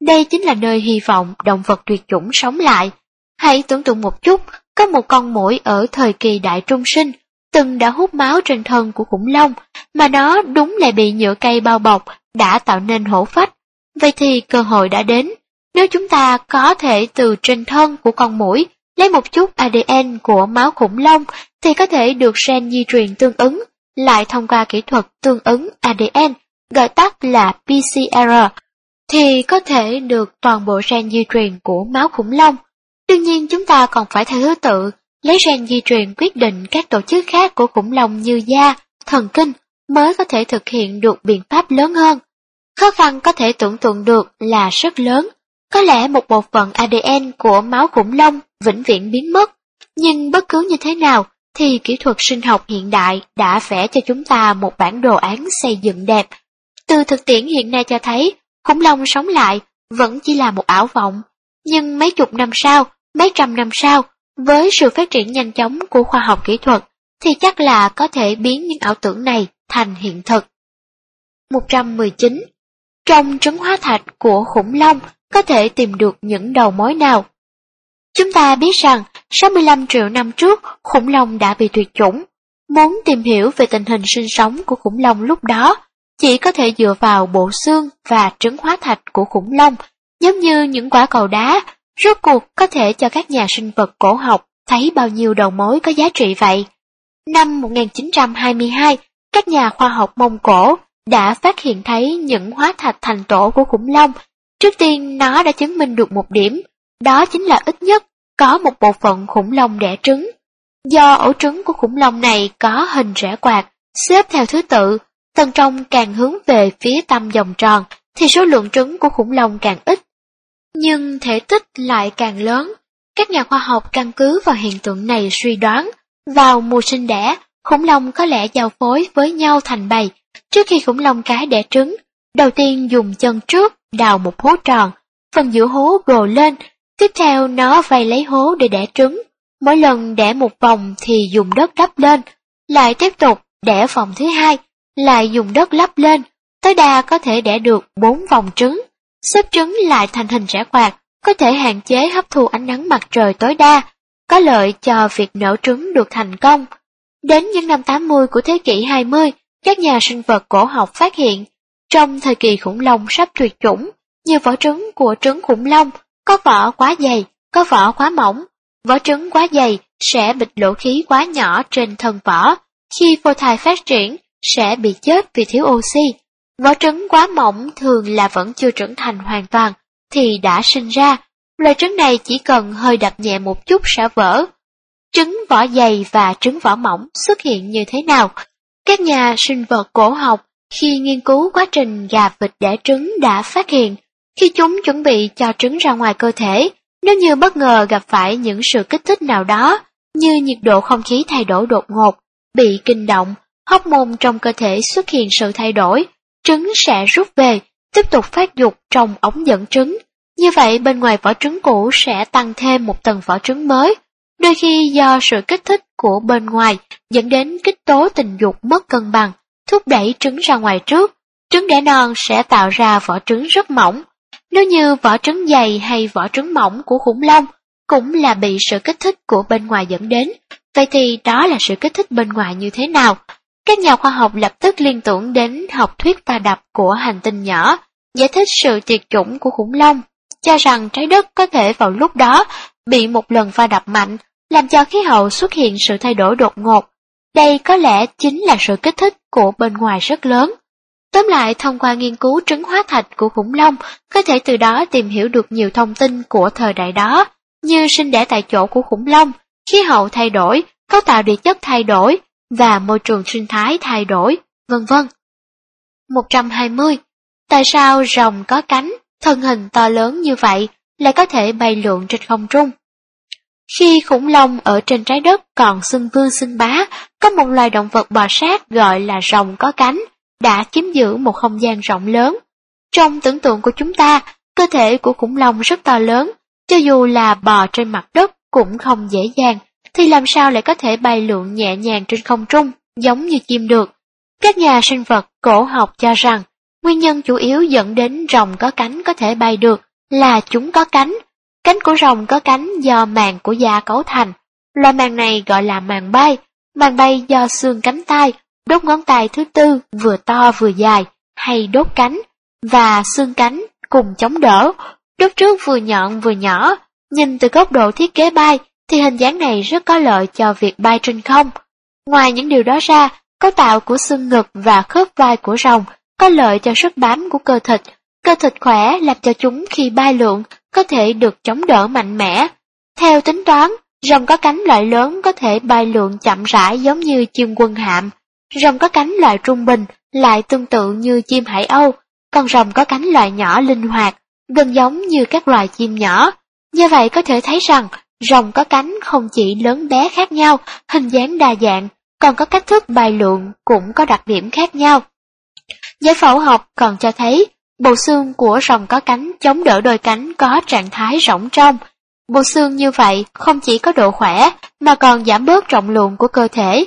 Đây chính là nơi hy vọng động vật tuyệt chủng sống lại. Hãy tưởng tượng một chút, có một con mũi ở thời kỳ đại trung sinh, từng đã hút máu trên thân của khủng long, mà nó đúng lại bị nhựa cây bao bọc, đã tạo nên hổ phách. Vậy thì cơ hội đã đến. Nếu chúng ta có thể từ trên thân của con mũi lấy một chút ADN của máu khủng long thì có thể được gen di truyền tương ứng, lại thông qua kỹ thuật tương ứng ADN, gọi tắt là PCR, thì có thể được toàn bộ gen di truyền của máu khủng long. Đương nhiên chúng ta còn phải theo thứ tự lấy gen di truyền quyết định các tổ chức khác của khủng long như da, thần kinh mới có thể thực hiện được biện pháp lớn hơn. Khó khăn có thể tưởng tượng được là rất lớn. Có lẽ một bộ phận ADN của máu khủng long vĩnh viễn biến mất, nhưng bất cứ như thế nào thì kỹ thuật sinh học hiện đại đã vẽ cho chúng ta một bản đồ án xây dựng đẹp. Từ thực tiễn hiện nay cho thấy, khủng long sống lại vẫn chỉ là một ảo vọng, nhưng mấy chục năm sau, mấy trăm năm sau, với sự phát triển nhanh chóng của khoa học kỹ thuật, thì chắc là có thể biến những ảo tưởng này thành hiện thực. 119. Trong trứng hóa thạch của khủng long có thể tìm được những đầu mối nào? Chúng ta biết rằng 65 triệu năm trước khủng long đã bị tuyệt chủng. Muốn tìm hiểu về tình hình sinh sống của khủng long lúc đó, chỉ có thể dựa vào bộ xương và trứng hóa thạch của khủng long, giống như những quả cầu đá, rốt cuộc có thể cho các nhà sinh vật cổ học thấy bao nhiêu đầu mối có giá trị vậy. Năm 1922, các nhà khoa học Mông Cổ đã phát hiện thấy những hóa thạch thành tổ của khủng long. Trước tiên nó đã chứng minh được một điểm, đó chính là ít nhất có một bộ phận khủng long đẻ trứng. Do ổ trứng của khủng long này có hình rẽ quạt, xếp theo thứ tự, tầng trong càng hướng về phía tâm vòng tròn, thì số lượng trứng của khủng long càng ít. Nhưng thể tích lại càng lớn. Các nhà khoa học căn cứ vào hiện tượng này suy đoán, vào mùa sinh đẻ, khủng long có lẽ giao phối với nhau thành bầy. Trước khi khủng long cái đẻ trứng, đầu tiên dùng chân trước đào một hố tròn, phần giữa hố gồ lên, tiếp theo nó vây lấy hố để đẻ trứng. Mỗi lần đẻ một vòng thì dùng đất đắp lên, lại tiếp tục đẻ vòng thứ hai, lại dùng đất lắp lên, tối đa có thể đẻ được bốn vòng trứng. Xếp trứng lại thành hình rẽ quạt, có thể hạn chế hấp thu ánh nắng mặt trời tối đa, có lợi cho việc nở trứng được thành công. Đến những năm 80 của thế kỷ 20, các nhà sinh vật cổ học phát hiện, trong thời kỳ khủng long sắp tuyệt chủng, nhiều vỏ trứng của trứng khủng long có vỏ quá dày, có vỏ quá mỏng. Vỏ trứng quá dày sẽ bịt lỗ khí quá nhỏ trên thân vỏ, khi phôi thai phát triển sẽ bị chết vì thiếu oxy. Vỏ trứng quá mỏng thường là vẫn chưa trưởng thành hoàn toàn, thì đã sinh ra. Loài trứng này chỉ cần hơi đập nhẹ một chút sẽ vỡ. Trứng vỏ dày và trứng vỏ mỏng xuất hiện như thế nào? Các nhà sinh vật cổ học khi nghiên cứu quá trình gà vịt đẻ trứng đã phát hiện, khi chúng chuẩn bị cho trứng ra ngoài cơ thể, nếu như bất ngờ gặp phải những sự kích thích nào đó, như nhiệt độ không khí thay đổi đột ngột, bị kinh động, hóc môn trong cơ thể xuất hiện sự thay đổi, trứng sẽ rút về, tiếp tục phát dục trong ống dẫn trứng. Như vậy bên ngoài vỏ trứng cũ sẽ tăng thêm một tầng vỏ trứng mới, đôi khi do sự kích thích của bên ngoài dẫn đến kích tố tình dục mất cân bằng, thúc đẩy trứng ra ngoài trước. Trứng đẻ non sẽ tạo ra vỏ trứng rất mỏng. Nếu như vỏ trứng dày hay vỏ trứng mỏng của khủng long cũng là bị sự kích thích của bên ngoài dẫn đến, vậy thì đó là sự kích thích bên ngoài như thế nào? Các nhà khoa học lập tức liên tưởng đến học thuyết va đập của hành tinh nhỏ, giải thích sự tuyệt chủng của khủng long, cho rằng trái đất có thể vào lúc đó bị một lần va đập mạnh, làm cho khí hậu xuất hiện sự thay đổi đột ngột. Đây có lẽ chính là sự kích thích của bên ngoài rất lớn. Tóm lại, thông qua nghiên cứu trứng hóa thạch của khủng long, có thể từ đó tìm hiểu được nhiều thông tin của thời đại đó, như sinh đẻ tại chỗ của khủng long, khí hậu thay đổi, cấu tạo địa chất thay đổi, và môi trường sinh thái thay đổi, vân vân. 120. Tại sao rồng có cánh, thân hình to lớn như vậy lại có thể bay lượn trên không trung? Khi khủng long ở trên trái đất còn xưng vương xưng bá, có một loài động vật bò sát gọi là rồng có cánh, đã chiếm giữ một không gian rộng lớn. Trong tưởng tượng của chúng ta, cơ thể của khủng long rất to lớn, cho dù là bò trên mặt đất cũng không dễ dàng, thì làm sao lại có thể bay lượn nhẹ nhàng trên không trung, giống như chim được. Các nhà sinh vật cổ học cho rằng, nguyên nhân chủ yếu dẫn đến rồng có cánh có thể bay được là chúng có cánh. Cánh của rồng có cánh do màng của da cấu thành. Loại màng này gọi là màng bay. Màng bay do xương cánh tay, đốt ngón tay thứ tư vừa to vừa dài, hay đốt cánh, và xương cánh cùng chống đỡ. đốt trước vừa nhọn vừa nhỏ, nhìn từ góc độ thiết kế bay thì hình dáng này rất có lợi cho việc bay trên không. Ngoài những điều đó ra, cấu tạo của xương ngực và khớp vai của rồng có lợi cho sức bám của cơ thịt. Cơ thịt khỏe làm cho chúng khi bay lượn có thể được chống đỡ mạnh mẽ. Theo tính toán, rồng có cánh loại lớn có thể bay lượn chậm rãi giống như chim quân hạm. Rồng có cánh loại trung bình lại tương tự như chim hải âu, còn rồng có cánh loại nhỏ linh hoạt, gần giống như các loài chim nhỏ. như vậy có thể thấy rằng rồng có cánh không chỉ lớn bé khác nhau, hình dáng đa dạng, còn có cách thức bài luận cũng có đặc điểm khác nhau. Giải phẫu học còn cho thấy bộ xương của rồng có cánh chống đỡ đôi cánh có trạng thái rỗng trong. Bộ xương như vậy không chỉ có độ khỏe mà còn giảm bớt trọng lượng của cơ thể.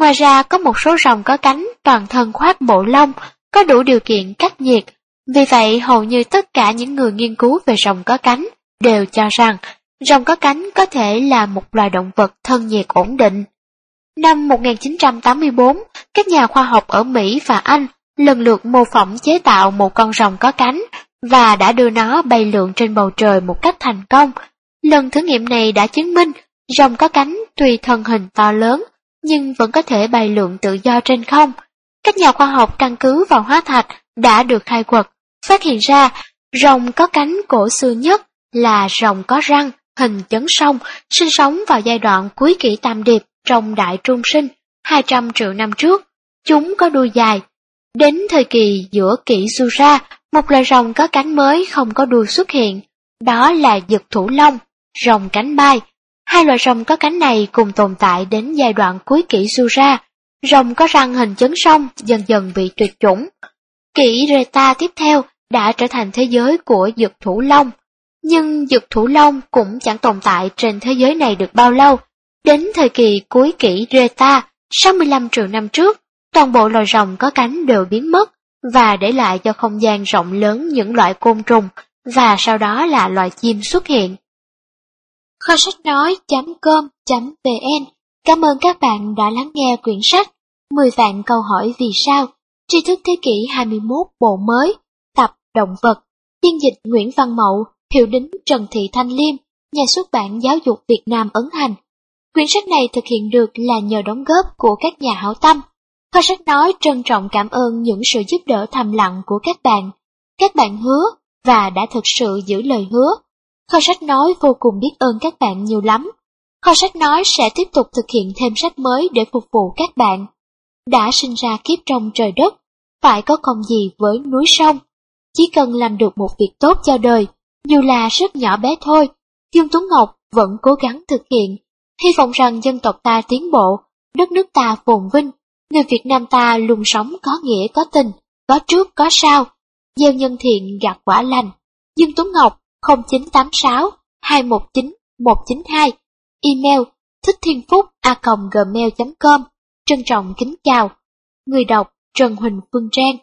Ngoài ra có một số rồng có cánh toàn thân khoác bộ lông, có đủ điều kiện cách nhiệt. Vì vậy hầu như tất cả những người nghiên cứu về rồng có cánh đều cho rằng rồng có cánh có thể là một loài động vật thân nhiệt ổn định. Năm 1984, các nhà khoa học ở Mỹ và Anh lần lượt mô phỏng chế tạo một con rồng có cánh và đã đưa nó bay lượn trên bầu trời một cách thành công. Lần thử nghiệm này đã chứng minh rồng có cánh tuy thân hình to lớn nhưng vẫn có thể bay lượn tự do trên không. Các nhà khoa học căn cứ vào hóa thạch đã được khai quật, phát hiện ra rồng có cánh cổ xưa nhất là rồng có răng, hình chấn sông, sinh sống vào giai đoạn cuối kỷ tam điệp trong đại trung sinh 200 triệu năm trước. Chúng có đuôi dài. Đến thời kỳ giữa kỷ Sura, một loài rồng có cánh mới không có đuôi xuất hiện. Đó là dực thủ long, rồng cánh bay. Hai loài rồng có cánh này cùng tồn tại đến giai đoạn cuối kỷ Sura. Rồng có răng hình chấn sông dần dần bị tuyệt chủng. Kỷ Reta tiếp theo đã trở thành thế giới của dược thủ long. Nhưng dược thủ long cũng chẳng tồn tại trên thế giới này được bao lâu. Đến thời kỳ cuối kỷ Reta, 65 triệu năm trước, toàn bộ loài rồng có cánh đều biến mất và để lại cho không gian rộng lớn những loại côn trùng và sau đó là loài chim xuất hiện. Kho sách nói.com.vn Cảm ơn các bạn đã lắng nghe quyển sách 10 vạn câu hỏi vì sao, tri thức thế kỷ 21 bộ mới, tập động vật biên dịch Nguyễn Văn Mậu, hiệu đính Trần Thị Thanh Liêm, nhà xuất bản giáo dục Việt Nam ấn hành Quyển sách này thực hiện được là nhờ đóng góp của các nhà hảo tâm. Kho sách nói trân trọng cảm ơn những sự giúp đỡ thầm lặng của các bạn. Các bạn hứa và đã thực sự giữ lời hứa. Kho sách nói vô cùng biết ơn các bạn nhiều lắm. Kho sách nói sẽ tiếp tục thực hiện thêm sách mới để phục vụ các bạn. Đã sinh ra kiếp trong trời đất, phải có công gì với núi sông. Chỉ cần làm được một việc tốt cho đời, dù là rất nhỏ bé thôi, Dương Tuấn Ngọc vẫn cố gắng thực hiện hy vọng rằng dân tộc ta tiến bộ, đất nước ta phồn vinh, người Việt Nam ta luôn sống có nghĩa có tình, có trước có sau, gieo nhân thiện gặt quả lành. Dương Tuấn Ngọc 0986 219 192 Email thích thiên phúc a gmail.com Trân trọng kính chào. Người đọc Trần Huỳnh Phương Trang.